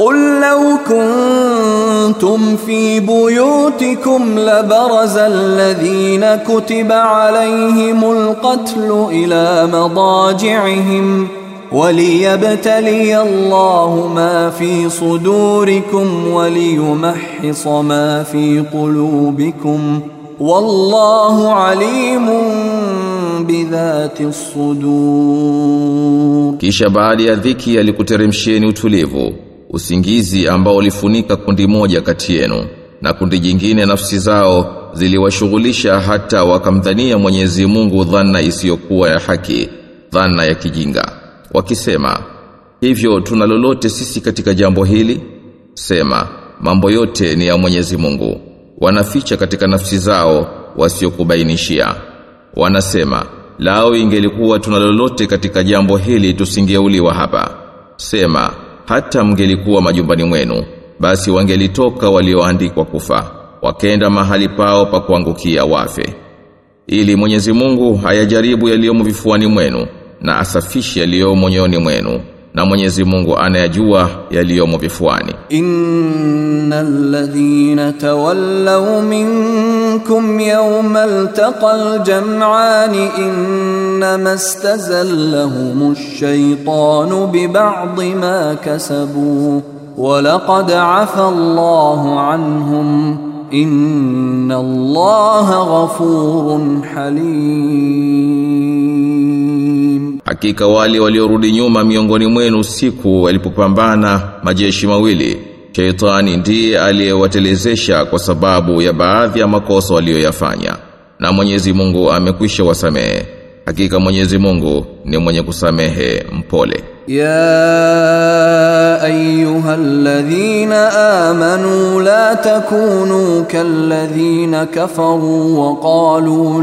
قل لو كنتم في بيوتكم لبرز الذين كتب عليهم القتل إلى مضاجعهم وليبتلي الله ما في صدوركم وليمحص ما في قلوبكم والله عليم بذات الصدور.
Kisha baada ya dhiki alikuteremsheni usingizi ambao ulifunika kundi moja kati yenu na kundi jingine nafsi zao ziliwashughulisha hata wakamdhania Mwenyezi Mungu dhanna isiyokuwa ya haki dhanna ya kijinga wakisema hivyo tuna lolote sisi katika jambo hili? Sema mambo yote ni ya Mwenyezi Mungu wanaficha katika nafsi zao wasiokubainishia. Wanasema lao ingelikuwa tuna lolote katika jambo hili tusingeuliwa hapa. Sema hata mngelikuwa majumbani mwenu basi wangelitoka walioandikwa kufa wakenda mahali pao pa kuangukia wafe. Ili Mwenyezi Mungu hayajaribu yaliyomo vifuani mwenu na asafishe yaliyomo moyoni mwenu na Mwenyezi Mungu anayajua yaliyomo vifuani
innal ladhina tawallaw minkum yawmal taqal jam'an innama istazallahumush shaytanu biba'd ma kasabu ولقد عفى الله عنهم إن الله غفور حليم
Hakika wale waliorudi nyuma miongoni mwenu siku walipopambana majeshi mawili. Shaitani ndiye aliyewatelezesha kwa sababu ya baadhi ya makosa waliyoyafanya. Na Mwenyezi Mungu amekwisha wasamehe. Hakika Mwenyezi Mungu ni mwenye kusamehe mpole.
Ya ayyuhalladhina amanu la takunu kalladhina kafaru wa qalu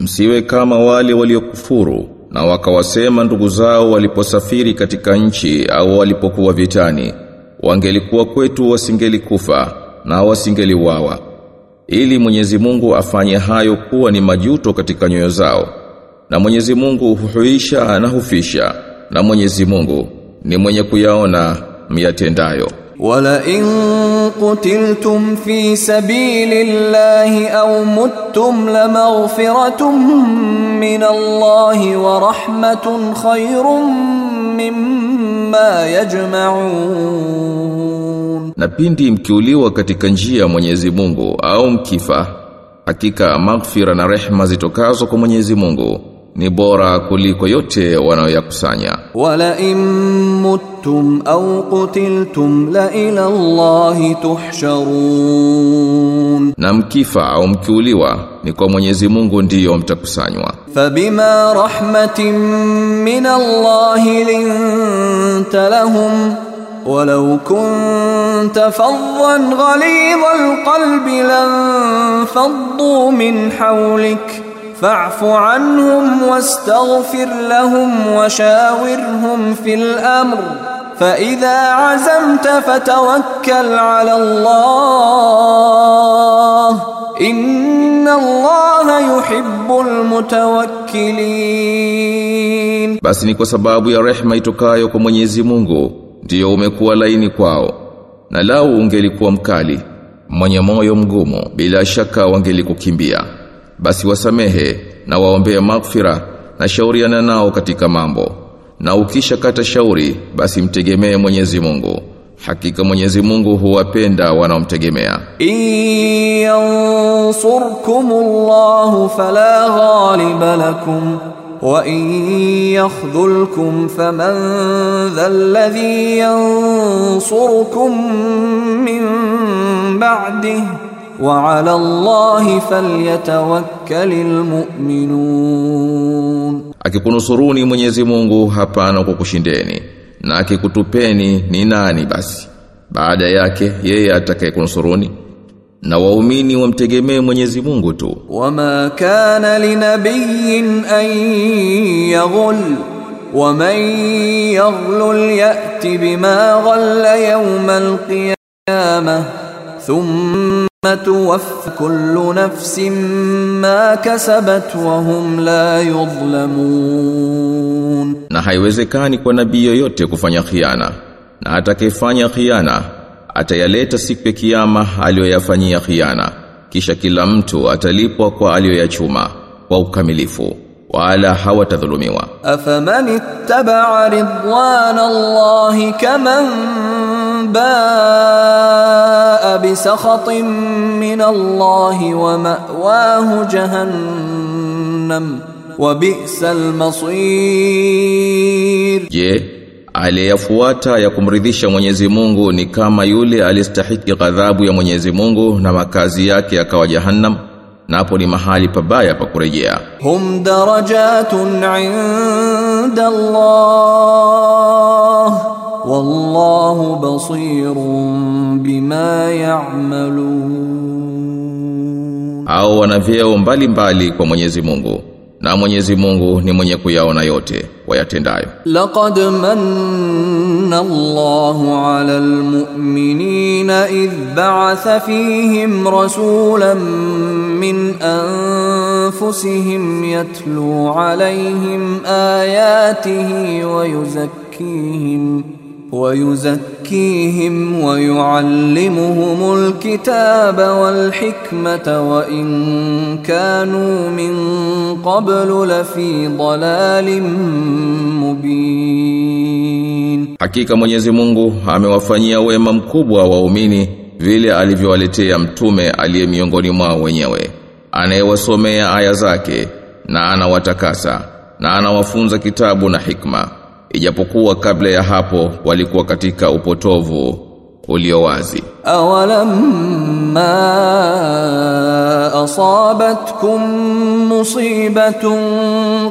msiwe kama wale waliokufuru na wakawasema ndugu zao waliposafiri katika nchi au walipokuwa vitani wangelikuwa kwetu wasingelikufa na wasingeliwawa ili Mwenyezi Mungu afanye hayo kuwa ni majuto katika nyoyo zao. Na Mwenyezi Mungu huhuisha na hufisha na Mwenyezi Mungu ni mwenye kuyaona miyatendayo
ولئن قتلتم في سبيل الله او متم لمغفره من الله ورحمه خير مما يجمعون
Na pindi mkiuliwa katika njia ya Mwenyezi Mungu au mkifa, hakika maghfira na rehma zitokazo kwa Mwenyezi Mungu ni bora kuliko yote wanayoyakusanya
ولئن متم أو قتلتم لإلى الله تحشرون
na mkifa au mkiuliwa ni kwa Mwenyezi Mungu ndiyo mtakusanywa
فبما رحمة من الله لنت لهم ولو كنت فظا غليظ القلب لانفضوا من حولك fa'fu anhum wastaghfir lahum washawirhum fil amr fa idha azamta fatawakkal ala Allah inna Allah yuhibbul mutawakkilin,
basi ni kwa sababu ya rehma itokayo kwa Mwenyezi Mungu ndiyo umekuwa laini kwao, na lau ungelikuwa mkali mwenye moyo mgumu, bila shaka wangelikukimbia basi wasamehe na waombee maghfira na shauriana nao katika mambo. Na ukisha kata shauri basi mtegemee Mwenyezi Mungu. Hakika Mwenyezi Mungu huwapenda wanaomtegemea.
Yansurkumullahu fala ghaliba lakum wa in yakhdhulkum faman dhalladhi yansurkum min ba'dihi wa ala Allahi falyatawakkalil mu'minun,
akikunusuruni Mwenyezi Mungu hapana kukushindeni na akikutupeni ni nani basi? Baada yake yeye atakayekunusuruni na waumini wamtegemee Mwenyezi Mungu tu.
Wama kana linabiyyin an yaghul waman yaghlul ya'ti bima ghalla yawmal qiyamah thumma توفى كل نفس ما كسبت وهم لا يظلمون
na haiwezekani kwa nabii yoyote kufanya khiana na atakayefanya khiana atayaleta siku ya kiyama aliyoyafanyia khiana kisha kila mtu atalipwa kwa aliyoyachuma kwa ukamilifu wala hawatadhulumiwa
أفمن اتبع رضوان الله كمن باء بسخط من الله ومأواه جهنم وبئس المصير
Je, aliyefuata ya kumridhisha Mwenyezi Mungu ni kama yule alistahiki ghadhabu ya Mwenyezi Mungu na makazi yake yakawa jahannam napo ni mahali pabaya pa kurejea
هم درجات عند الله wallahu basirun bima ya'malun,
au wana vyeo mbalimbali kwa Mwenyezi Mungu na Mwenyezi Mungu ni mwenye kuyaona yote wayatendayo.
Laqad manna Allahu 'ala al-mu'minina idh ba'atha fihim rasulan min anfusihim yatlu 'alayhim ayatihi wa yuzakkihim ويزكيهم ويعلمهم الكتاب والحكمة وإن كانوا من قبل لفي ضلال مبين
Hakika Mwenyezi Mungu amewafanyia wema mkubwa waumini vile alivyowaletea mtume aliye miongoni mwao wenyewe anayewasomea aya zake na anawatakasa na anawafunza kitabu na hikma ijapokuwa kabla ya hapo walikuwa katika upotovu ulio wazi.
Awalamma asabatkum musibatun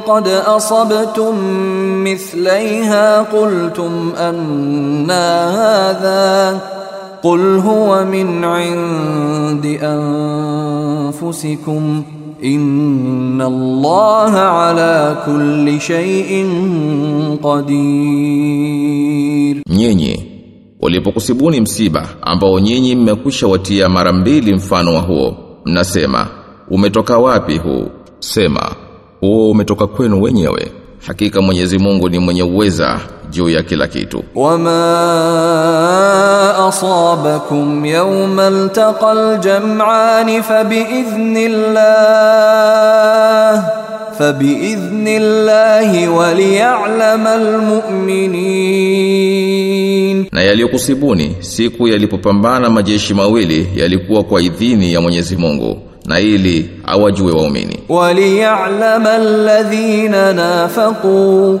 qad asabtum mithlaiha qultum anna hadha qul huwa min indi anfusikum Inna Allah ala kulli shay'in qadir.
Nyinyi walipokusibuni msiba ambao nyinyi mmekwisha watia mara mbili mfano wa huo mnasema umetoka wapi huu? Sema huo umetoka kwenu wenyewe. Hakika Mwenyezi Mungu ni mwenye uweza juu ya kila kitu.
Wama asabakum yawma altaqal jam'an fabiidhnillah fabiidhnillahi waliya'lamal mu'minin,
na yaliyokusibuni siku yalipopambana majeshi mawili yalikuwa kwa idhini ya Mwenyezi Mungu na ili awajue waumini.
Waliya'lamal alladhina nafaqu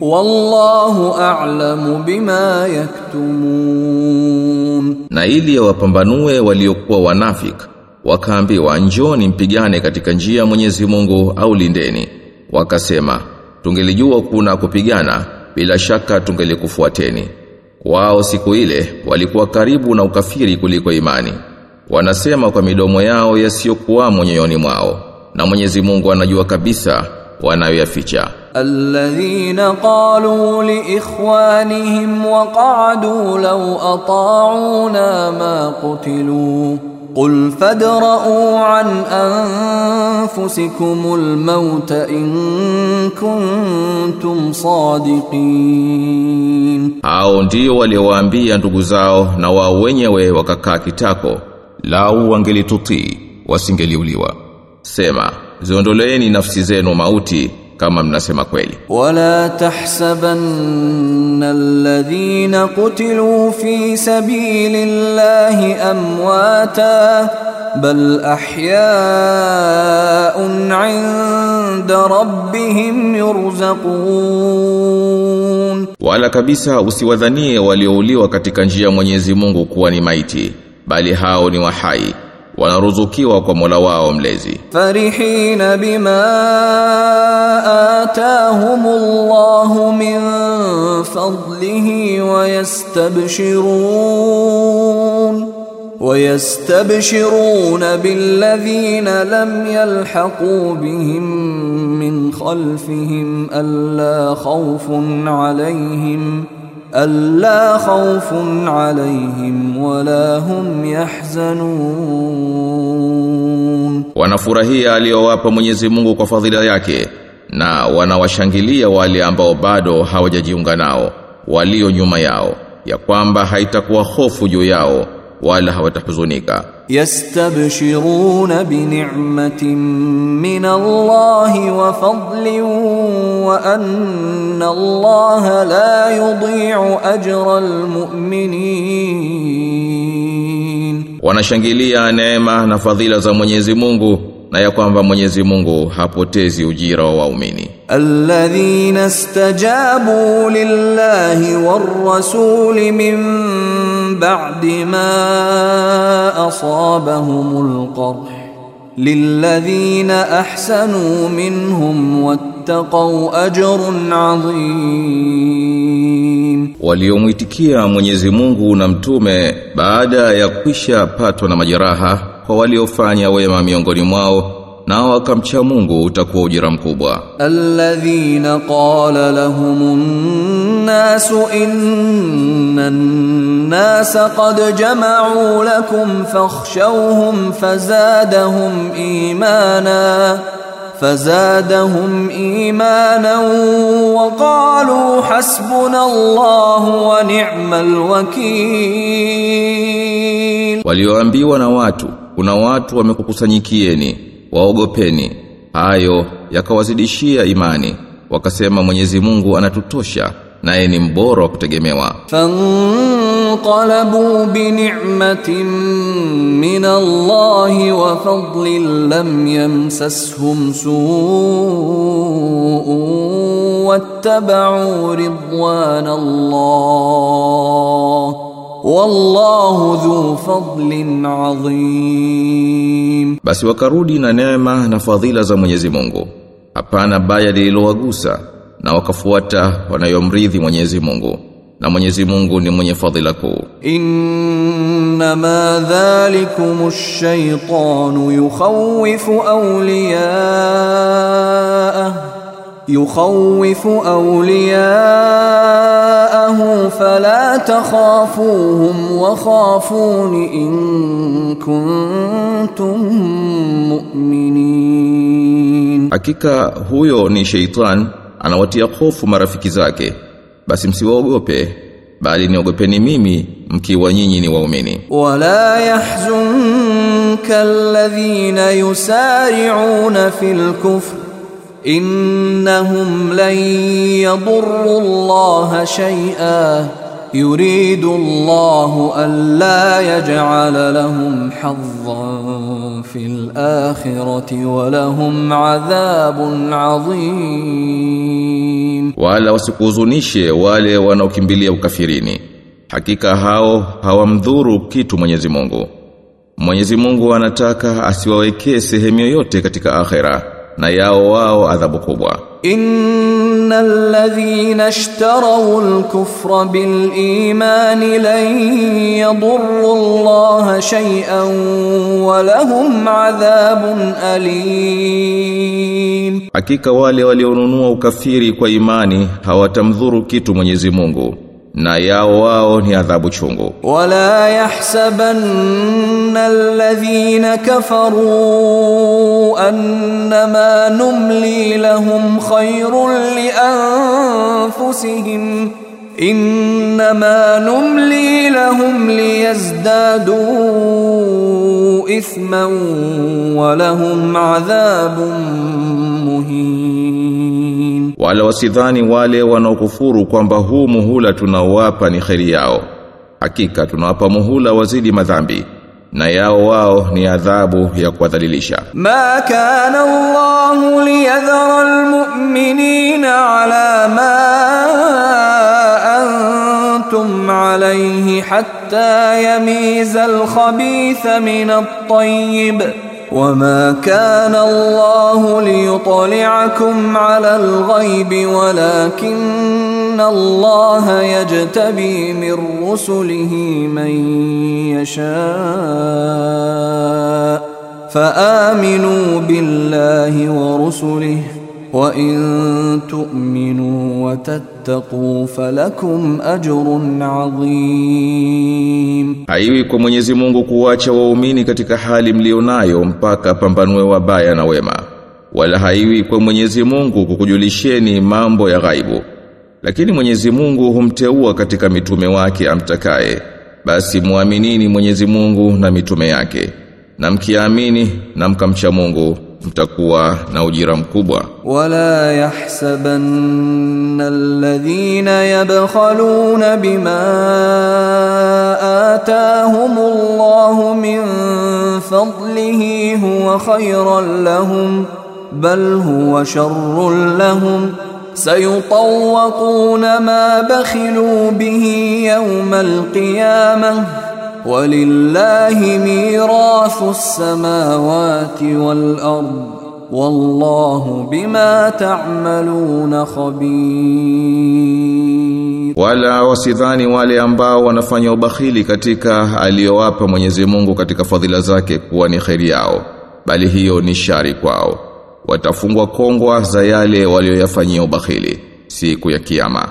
wallahu a'lamu bima yaktumun,
na ili wapambanue waliokuwa wanafiki wakaambiwa njoni mpigane katika njia Mwenyezi Mungu au lindeni. Wakasema tungelijua kuna kupigana bila shaka tungelikufuateni. Wao siku ile walikuwa karibu na ukafiri kuliko imani. Wanasema kwa midomo yao yasiyokuwa moyoni mwao na Mwenyezi Mungu anajua kabisa wanayoyaficha
الذين قالوا لإخوانهم وقعدوا لو أطاعونا ما قتلوا قل فادرءوا عن أنفسكم الموت إن كنتم صادقين
hao ndio waliowaambia ndugu zao na wao wenyewe wakakaa kitako lau wangelitutii wasingeliuliwa sema ziondoleeni nafsi zenu mauti kama mnasema kweli.
Wala tahsabanna alladhina qutilu fi sabilillahi amwata bal ahyaun 'inda rabbihim yurzaqun.
Wala kabisa usiwadhanie waliouliwa katika njia ya Mwenyezi Mungu kuwa ni maiti bali hao ni wahai. Wanaruzukiwa kwa Mola wao mlezi.
فرحين بما آتاهم الله من فضله ويستبشرون ويستبشرون بالذين لم يلحقوا بهم من خلفهم ألا خوف عليهم ألا خوف عليهم ولا هم يحزنون
wanafurahia aliyowapa Mwenyezi Mungu kwa fadhila yake na wanawashangilia wale ambao bado hawajajiunga nao walio nyuma yao ya kwamba haitakuwa hofu juu yao wala hawatahuzunika
yastabshiruna bi ni'matin min Allah wa fadlin wa anna Allah la yudhi'u ajra almu'minin
wanashangilia neema na fadhila za Mwenyezi Mungu na ya kwamba Mwenyezi Mungu hapotezi ujira wa waumini.
Alladhina stajabu lillahi war rasuli min ba'di ma asabahumul qarh lilladhina ahsanu minhum wattaqau ajrun adhim,
waliomwitikia Mwenyezi Mungu na mtume baada ya kwisha patwa na majeraha kwa waliofanya wema miongoni mwao nao wakamcha Mungu utakuwa ujira mkubwa
الذين قال لهم الناس إن الناس قد جمعوا لكم فاخشوهم فزادهم إيمانا فزادهم إيمانا وقالوا حسبنا الله ونعم الوكيل
walioambiwa na watu kuna watu wamekukusanyikieni waogopeni. Hayo yakawazidishia imani wakasema Mwenyezi Mungu anatutosha naye ni mboro kutegemewa.
Fanqalabu bi ni'matin min Allah wa fadlin lam yamsashum su'u wattaba'u ridwan Allah Wallahu dhu fadlin azim.
Basi wakarudi na neema na fadhila za Mwenyezi Mungu. Hapana baya lililowagusa na wakafuata wanayomridhi Mwenyezi Mungu. Na Mwenyezi Mungu ni mwenye fadhila kuu.
Inna ma dhalikumush shaytanu yukhawwifu awliyaahu yukhawifu awliyaahu fala takhafuhum wa khafuni in kuntum mu'minin,
hakika huyo ni sheitan anawatia hofu marafiki zake, basi msiwaogope bali niogopeni mimi mkiwa nyinyi ni waumini.
Wala yahzunka alladhina yusari'una fil kufr innahum lan yadurru Allah shay'a yuridu Allah alla yaj'ala lahum haddan fil akhirati wa lahum adhabun adhim
wala wasikuzunishe wale wanaokimbilia ukafirini hakika hao hawamdhuru kitu Mwenyezi Mungu. Mwenyezi Mungu anataka asiwawekee sehemu yoyote katika akhera na yao wao adhabu kubwa.
Innal ladhina ishtaraw al-kufra bil iman lan yadurru Allah shay'an wa lahum adhabun alim.
Hakika wale walionunua ukafiri kwa imani hawatamdhuru kitu Mwenyezi Mungu. na yao wao ni adhabu chungu
wala yahsabanna alladhina kafaru annama numli lahum khayrun li anfusihim انما نملي لهم ليزدادوا اثما ولهم عذاب مهين
Wala wasidhani wale wanaokufuru kwamba huu muhula tunaowapa ni kheri yao. Hakika tunawapa muhula wazidi madhambi na yao wao ni adhabu ya kuwadhalilisha.
ما كان الله ليذر المؤمنين على ما أنتم عليه حتى يميز الخبيث من الطيب وما كان الله ليطلعكم على الغيب ولكن الله يجتبي من رسله من يشاء فآمنوا بالله ورسله wa in tu'minu wa tattaqu falakum ajrun
haiwi kwa Mwenyezi Mungu kuwacha waumini katika hali mlionayo mpaka pambanue wabaya na wema, wala haiwi kwa Mwenyezi Mungu kukujulisheni mambo ya ghaibu, lakini Mwenyezi Mungu humteua katika mitume wake amtakaye, basi muaminini Mwenyezi Mungu na mitume yake, na mkiamini na mkamcha Mungu mtakuwa na ujira mkubwa.
ولا يحسبن الذين يبخلون بما آتاهم الله من فضله هو خيرا لهم بل هو شر لهم سيطوقون ما بخلوا به يوم walillahi mirathu samawati wal ard wallahu bima ta'maluna khabir
wala wasidhani wale ambao wanafanya ubakhili katika aliyowapa Mwenyezi Mungu katika fadhila zake kuwa ni khair yao bali hiyo ni shari kwao. Watafungwa kongwa za yale walioyafanyia ubakhili siku ya kiyama.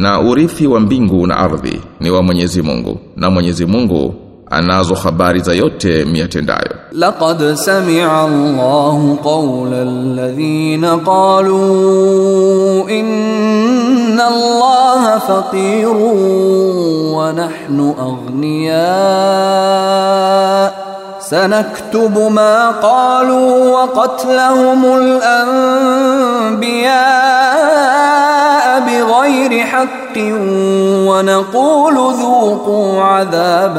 Na urithi wa mbingu na ardhi ni wa Mwenyezi Mungu, na Mwenyezi Mungu anazo habari za yote miyatendayo.
لقد سمع الله قول الذين قالوا إن الله فقير ونحن أغنياء سنكتب ما قالوا وقتلهم الأنبياء بغير حق ونقول ذوقوا عذاب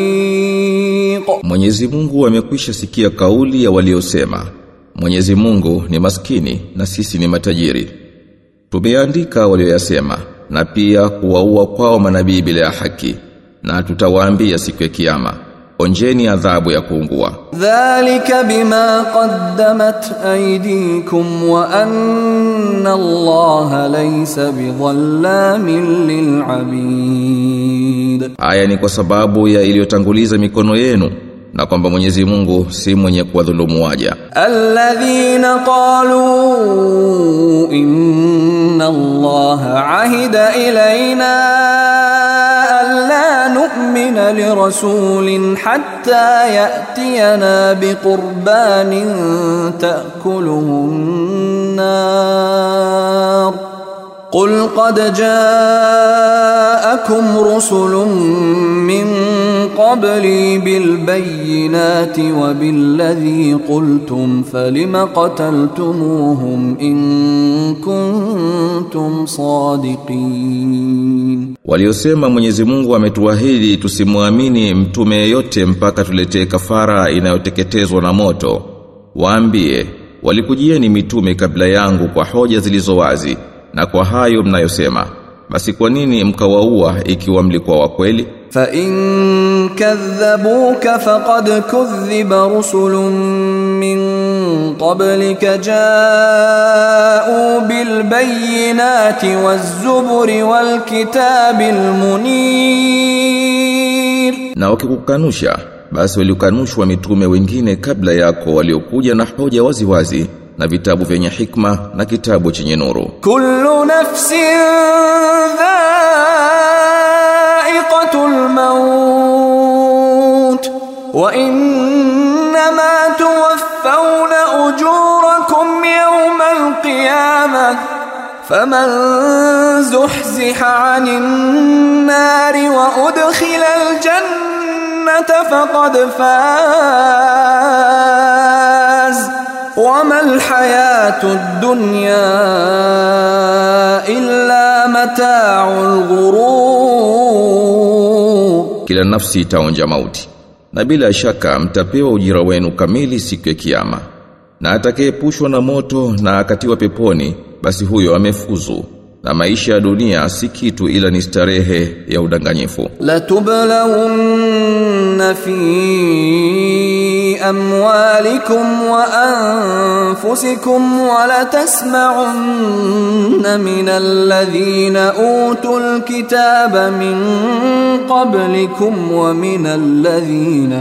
الحريق
Mwenyezi Mungu amekwisha sikia kauli ya waliosema Mwenyezi Mungu ni maskini na sisi ni matajiri. Tumeandika walioyasema na pia kuwaua kwao manabii bila ya haki na tutawaambia siku ya kiyama onjeni adhabu ya kuungua.
Dhalika bima qaddamat aydikum wa anna Allah laysa bidhallamin
lilabid. Aya ni kwa sababu ya iliyotanguliza mikono yenu na kwamba Mwenyezi Mungu si mwenye kuwadhulumu waja.
Alladhina qalu inna Allah ahida ilaina لرسول حتى يأتينا بقربان تأكله النار. قل قد جاءكم رسل من قبلي بالبينات وبالذي قلتم فلم قتلتموهم إن كنتم صادقين
Waliosema Mwenyezi Mungu ametuahidi tusimwamini mtume yeyote mpaka tuletee kafara inayoteketezwa na moto. Waambie, walikujieni mitume kabla yangu kwa hoja zilizo wazi na kwa hayo mnayosema basi kwa nini mkawaua ikiwa mlikuwa wa kweli?
Fa in kadhabuka faqad kudhiba rusulun min qablika ja'u bil bayyinati wazzuburi wal kitabil munir.
Na wakikukanusha basi waliokanushwa mitume wengine kabla yako waliokuja na hoja waziwazi. wazi, wazi na vitabu vyenye hikma na kitabu chenye nuru.
كل نفس ذائقة الموت وإنما توفون أجوركم يوم القيامة فمن زحزح عن النار وأدخل الجنة فقد فاز wama alhayatu dunya illa mata'ul ghurur,
kila nafsi itaonja mauti na bila shaka mtapewa ujira wenu kamili siku ya kiyama. Na atakayepushwa na moto na akatiwa peponi basi huyo amefuzu. Na maisha ya dunia si kitu ila ni starehe ya udanganyifu.
لتبلون في أموالكم وأنفسكم ولتسمعن من الذين أوتوا الكتاب من قبلكم ومن الذين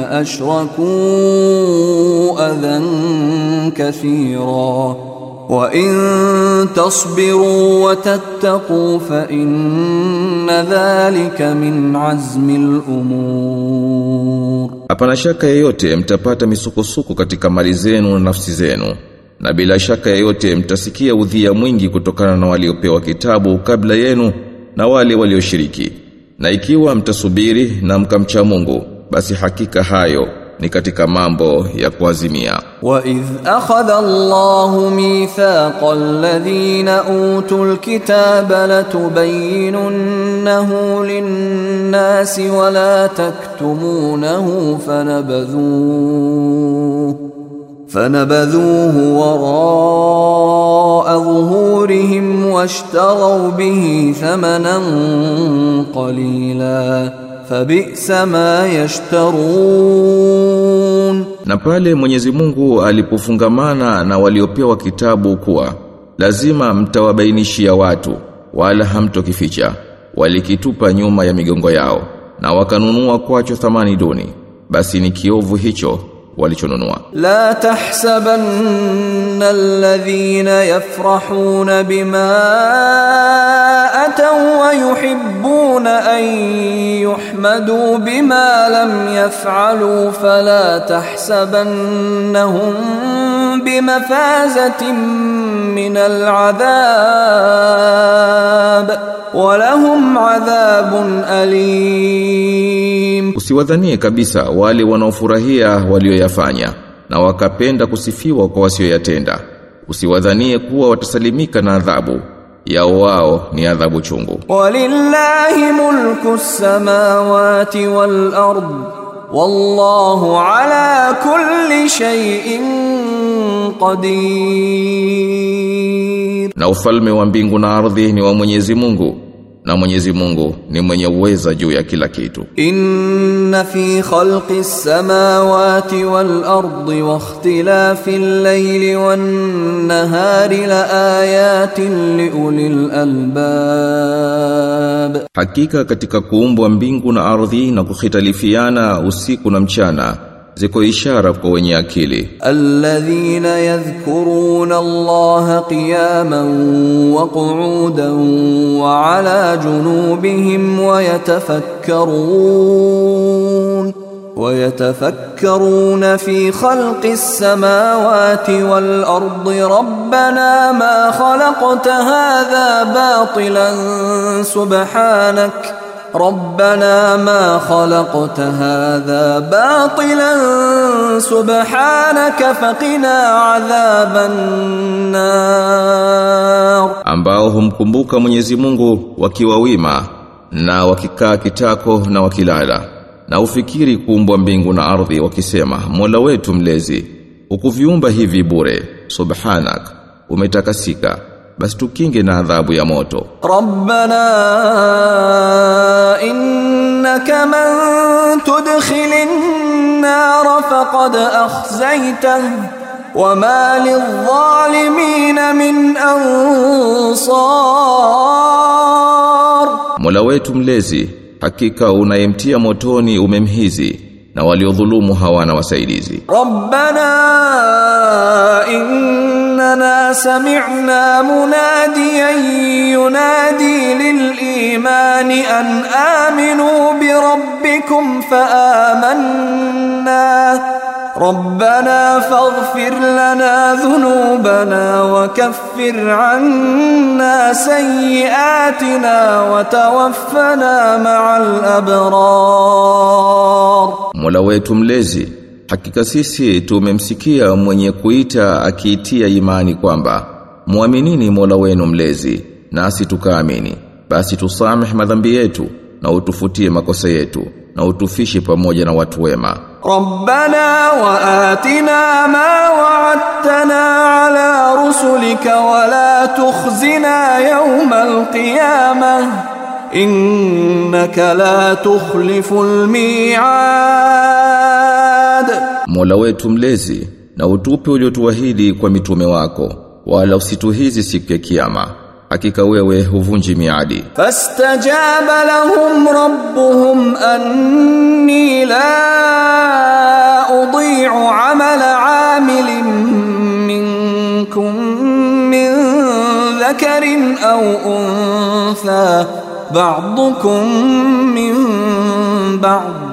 wa in tasbiru wa tattaqu fa inna dhalika min azmi al-umur,
hapana shaka yeyote mtapata misukosuko katika mali zenu na nafsi zenu. Na bila shaka yeyote mtasikia udhia mwingi kutokana na waliopewa kitabu kabla yenu na wale walioshiriki. Na ikiwa mtasubiri na mkamcha Mungu basi hakika hayo ni katika mambo ya kuazimia.
Wa idh akhadha Allahu mithaqa alladhina utul kitaba latubayyinunnahu lin-nasi wa la taktumunahu fanabadhu فنبذوه وراء ظهورهم واشتروا به ثمنا قليلا fabisa ma yashtarun,
na pale Mwenyezi Mungu alipofungamana na waliopewa kitabu kuwa lazima mtawabainishia watu wala hamtokificha. Walikitupa nyuma ya migongo yao na wakanunua kwacho thamani duni. Basi ni kiovu hicho walichonunua.
La tahsabanna alladhina yafrahuna bima atau wa yuhibbuna an yuhmadu bima lam yaf'alu fala tahsabannahum bimafazatin min al'adhab wa alim
Usiwadhanie kabisa wale wanaofurahia walioyafanya na wakapenda kusifiwa kwa wasioyatenda. Usiwadhanie kuwa watasalimika na adhabu ya wao ni adhabu chungu.
Walillahi mulku samawati wal ard wallahu ala kulli shay'in qadir.
Na ufalme wa mbingu na ardhi ni wa Mwenyezi Mungu na Mwenyezi Mungu ni mwenye uweza juu ya kila kitu.
Inna fi khalqi samawati wal ardi wa ikhtilafi al-layli wan nahari la ayatin li ulil albab,
hakika katika kuumbwa mbingu na ardhi na kukhitalifiana usiku na mchana ziko ishara kwa wenye akili
alladhina yadhkuruna allaha qiyaman wa qu'udan wa ala junubihim wa yatafakkarun ويتفكرون في خلق السماوات والأرض ربنا ما خلقت هذا باطلا سبحانك ربنا ما خلقت هذا باطلا سبحانك فقنا عذاب النار
ambao humkumbuka Mwenyezi Mungu wakiwa wima na wakikaa kitako na wakilala na ufikiri kuumbwa mbingu na ardhi wakisema Mola wetu mlezi ukuviumba hivi bure subhanak umetakasika basi tukinge na adhabu ya moto
ربنا إنك من تدخل النار فقد أخزيته وما للظالمين من أنصار
Mola wetu mlezi hakika unayemtia motoni umemhizi na waliodhulumu hawana wasaidizi
ربنا إننا سمعنا مناديا ينادي للإيمان أن آمنوا بربكم فآمنا ربنا فاغفر لنا ذنوبنا وكفر عنا سيئاتنا وتوفنا مع الأبرار
Mola wetu mlezi hakika sisi tumemsikia mwenye kuita akiitia imani kwamba muaminini Mola wenu mlezi nasi tukaamini basi tusameh madhambi yetu na utufutie makosa yetu na utufishe pamoja na watu wema.
Rabbana wa atina ma wa'adtana ala rusulika wa la tukhzina yawma alqiyamah innaka la tukhlifu almi'ad.
Mola wetu mlezi na utupe uliotuahidi kwa mitume wako wala usituhizi siku ya kiyama hakika wewe huvunji miadi
فاستجاب لهم ربهم أني لا أضيع عمل عامل منكم من ذكر أو أنثى بعضكم من بعض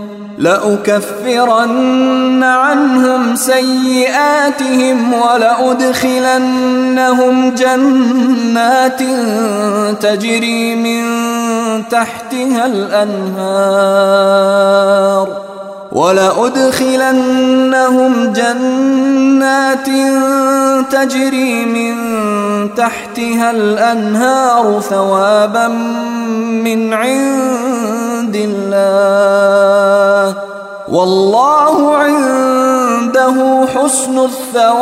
لأكفرن عنهم سيئاتهم ولأدخلنهم جنات تجري من تحتها الأنهار ولأدخلنهم جنات تجري من تحتها الأنهار ثوابا من عند الله والله عنده حسن الثواب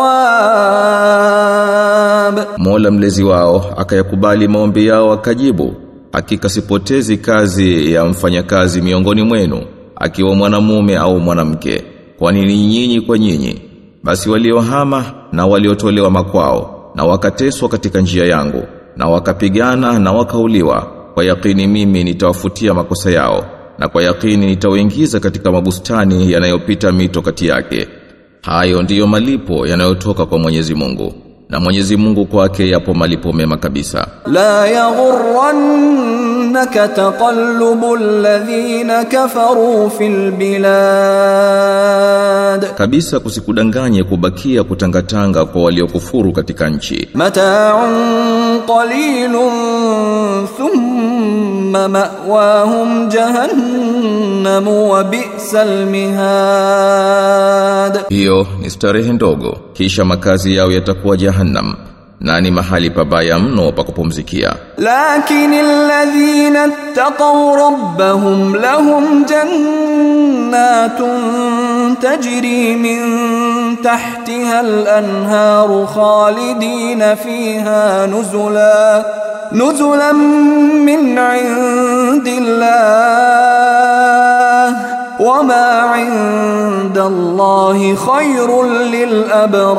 Mola mlezi wao akayakubali maombi yao akajibu hakika sipotezi kazi ya mfanyakazi miongoni mwenu akiwa mwanamume au mwanamke kwani ni nyinyi kwa nyinyi basi waliohama na waliotolewa makwao na wakateswa katika njia yangu na wakapigana na wakauliwa kwa yakini mimi nitawafutia makosa yao na kwa yakini nitawaingiza katika mabustani yanayopita mito kati yake. Hayo ndiyo malipo yanayotoka kwa Mwenyezi Mungu na Mwenyezi Mungu kwake yapo malipo mema kabisa.
لا يغرنك تقلب الذين كفروا في البلاد
kabisa kusikudanganye kubakia kutangatanga kwa waliokufuru katika nchi
متاع قليل ثم مأواهم جهنم وبئس المهاد
hiyo ni starehe ndogo kisha makazi yao yatakuwa jahannam na ni mahali pabaya mno pa kupumzikia
لكن الذين اتقوا ربهم لهم جنات تجري من تحتها الأنهار خالدين فيها نزلا نزلا من عند wama inda Allahi khairul lil abrar,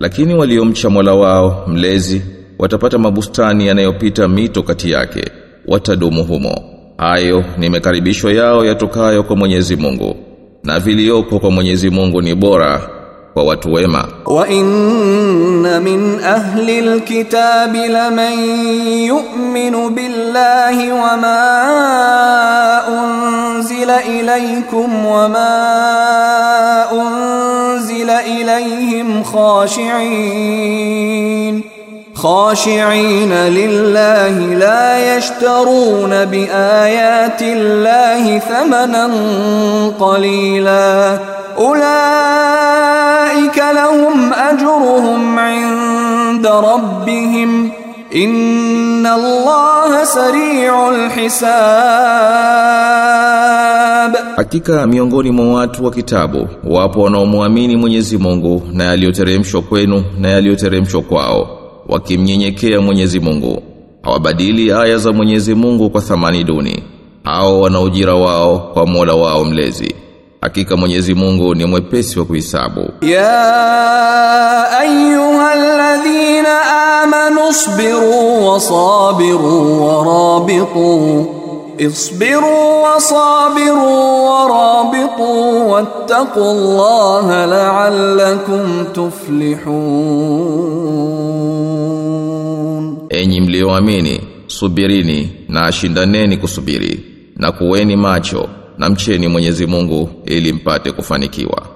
lakini waliomcha Mola wao mlezi watapata mabustani yanayopita mito kati yake watadumu humo. Hayo ni makaribisho yao yatokayo kwa Mwenyezi Mungu na viliopo kwa Mwenyezi Mungu ni bora kwa watu wema
wa inna min ahli alkitabi laman yu'minu billahi wama unzila ilaykum wama unzila ilayhim khashi'in خاشعين لله لا يشترون بآيات الله ثمنا قليلاً ulaika lahum ajruhum inda rabbihim inna allaha sari'ul hisab
hakika miongoni mwa watu wa kitabu wapo wanaomwamini Mwenyezi Mungu na yaliyoteremshwa kwenu na yaliyoteremshwa kwao wakimnyenyekea Mwenyezi Mungu. Hawabadili aya za Mwenyezi Mungu kwa thamani duni. Hao wana ujira wao kwa Mola wao mlezi hakika Mwenyezi Mungu ni mwepesi wa kuhesabu.
Ya ayyuhalladhina amanu sabiru wasabiru warabitu isbiru wasabiru warabitu wattaqullaha la'allakum tuflihun,
enyi mlioamini subirini na ashindaneni kusubiri na kuweni macho na mcheni Mwenyezi Mungu ili mpate kufanikiwa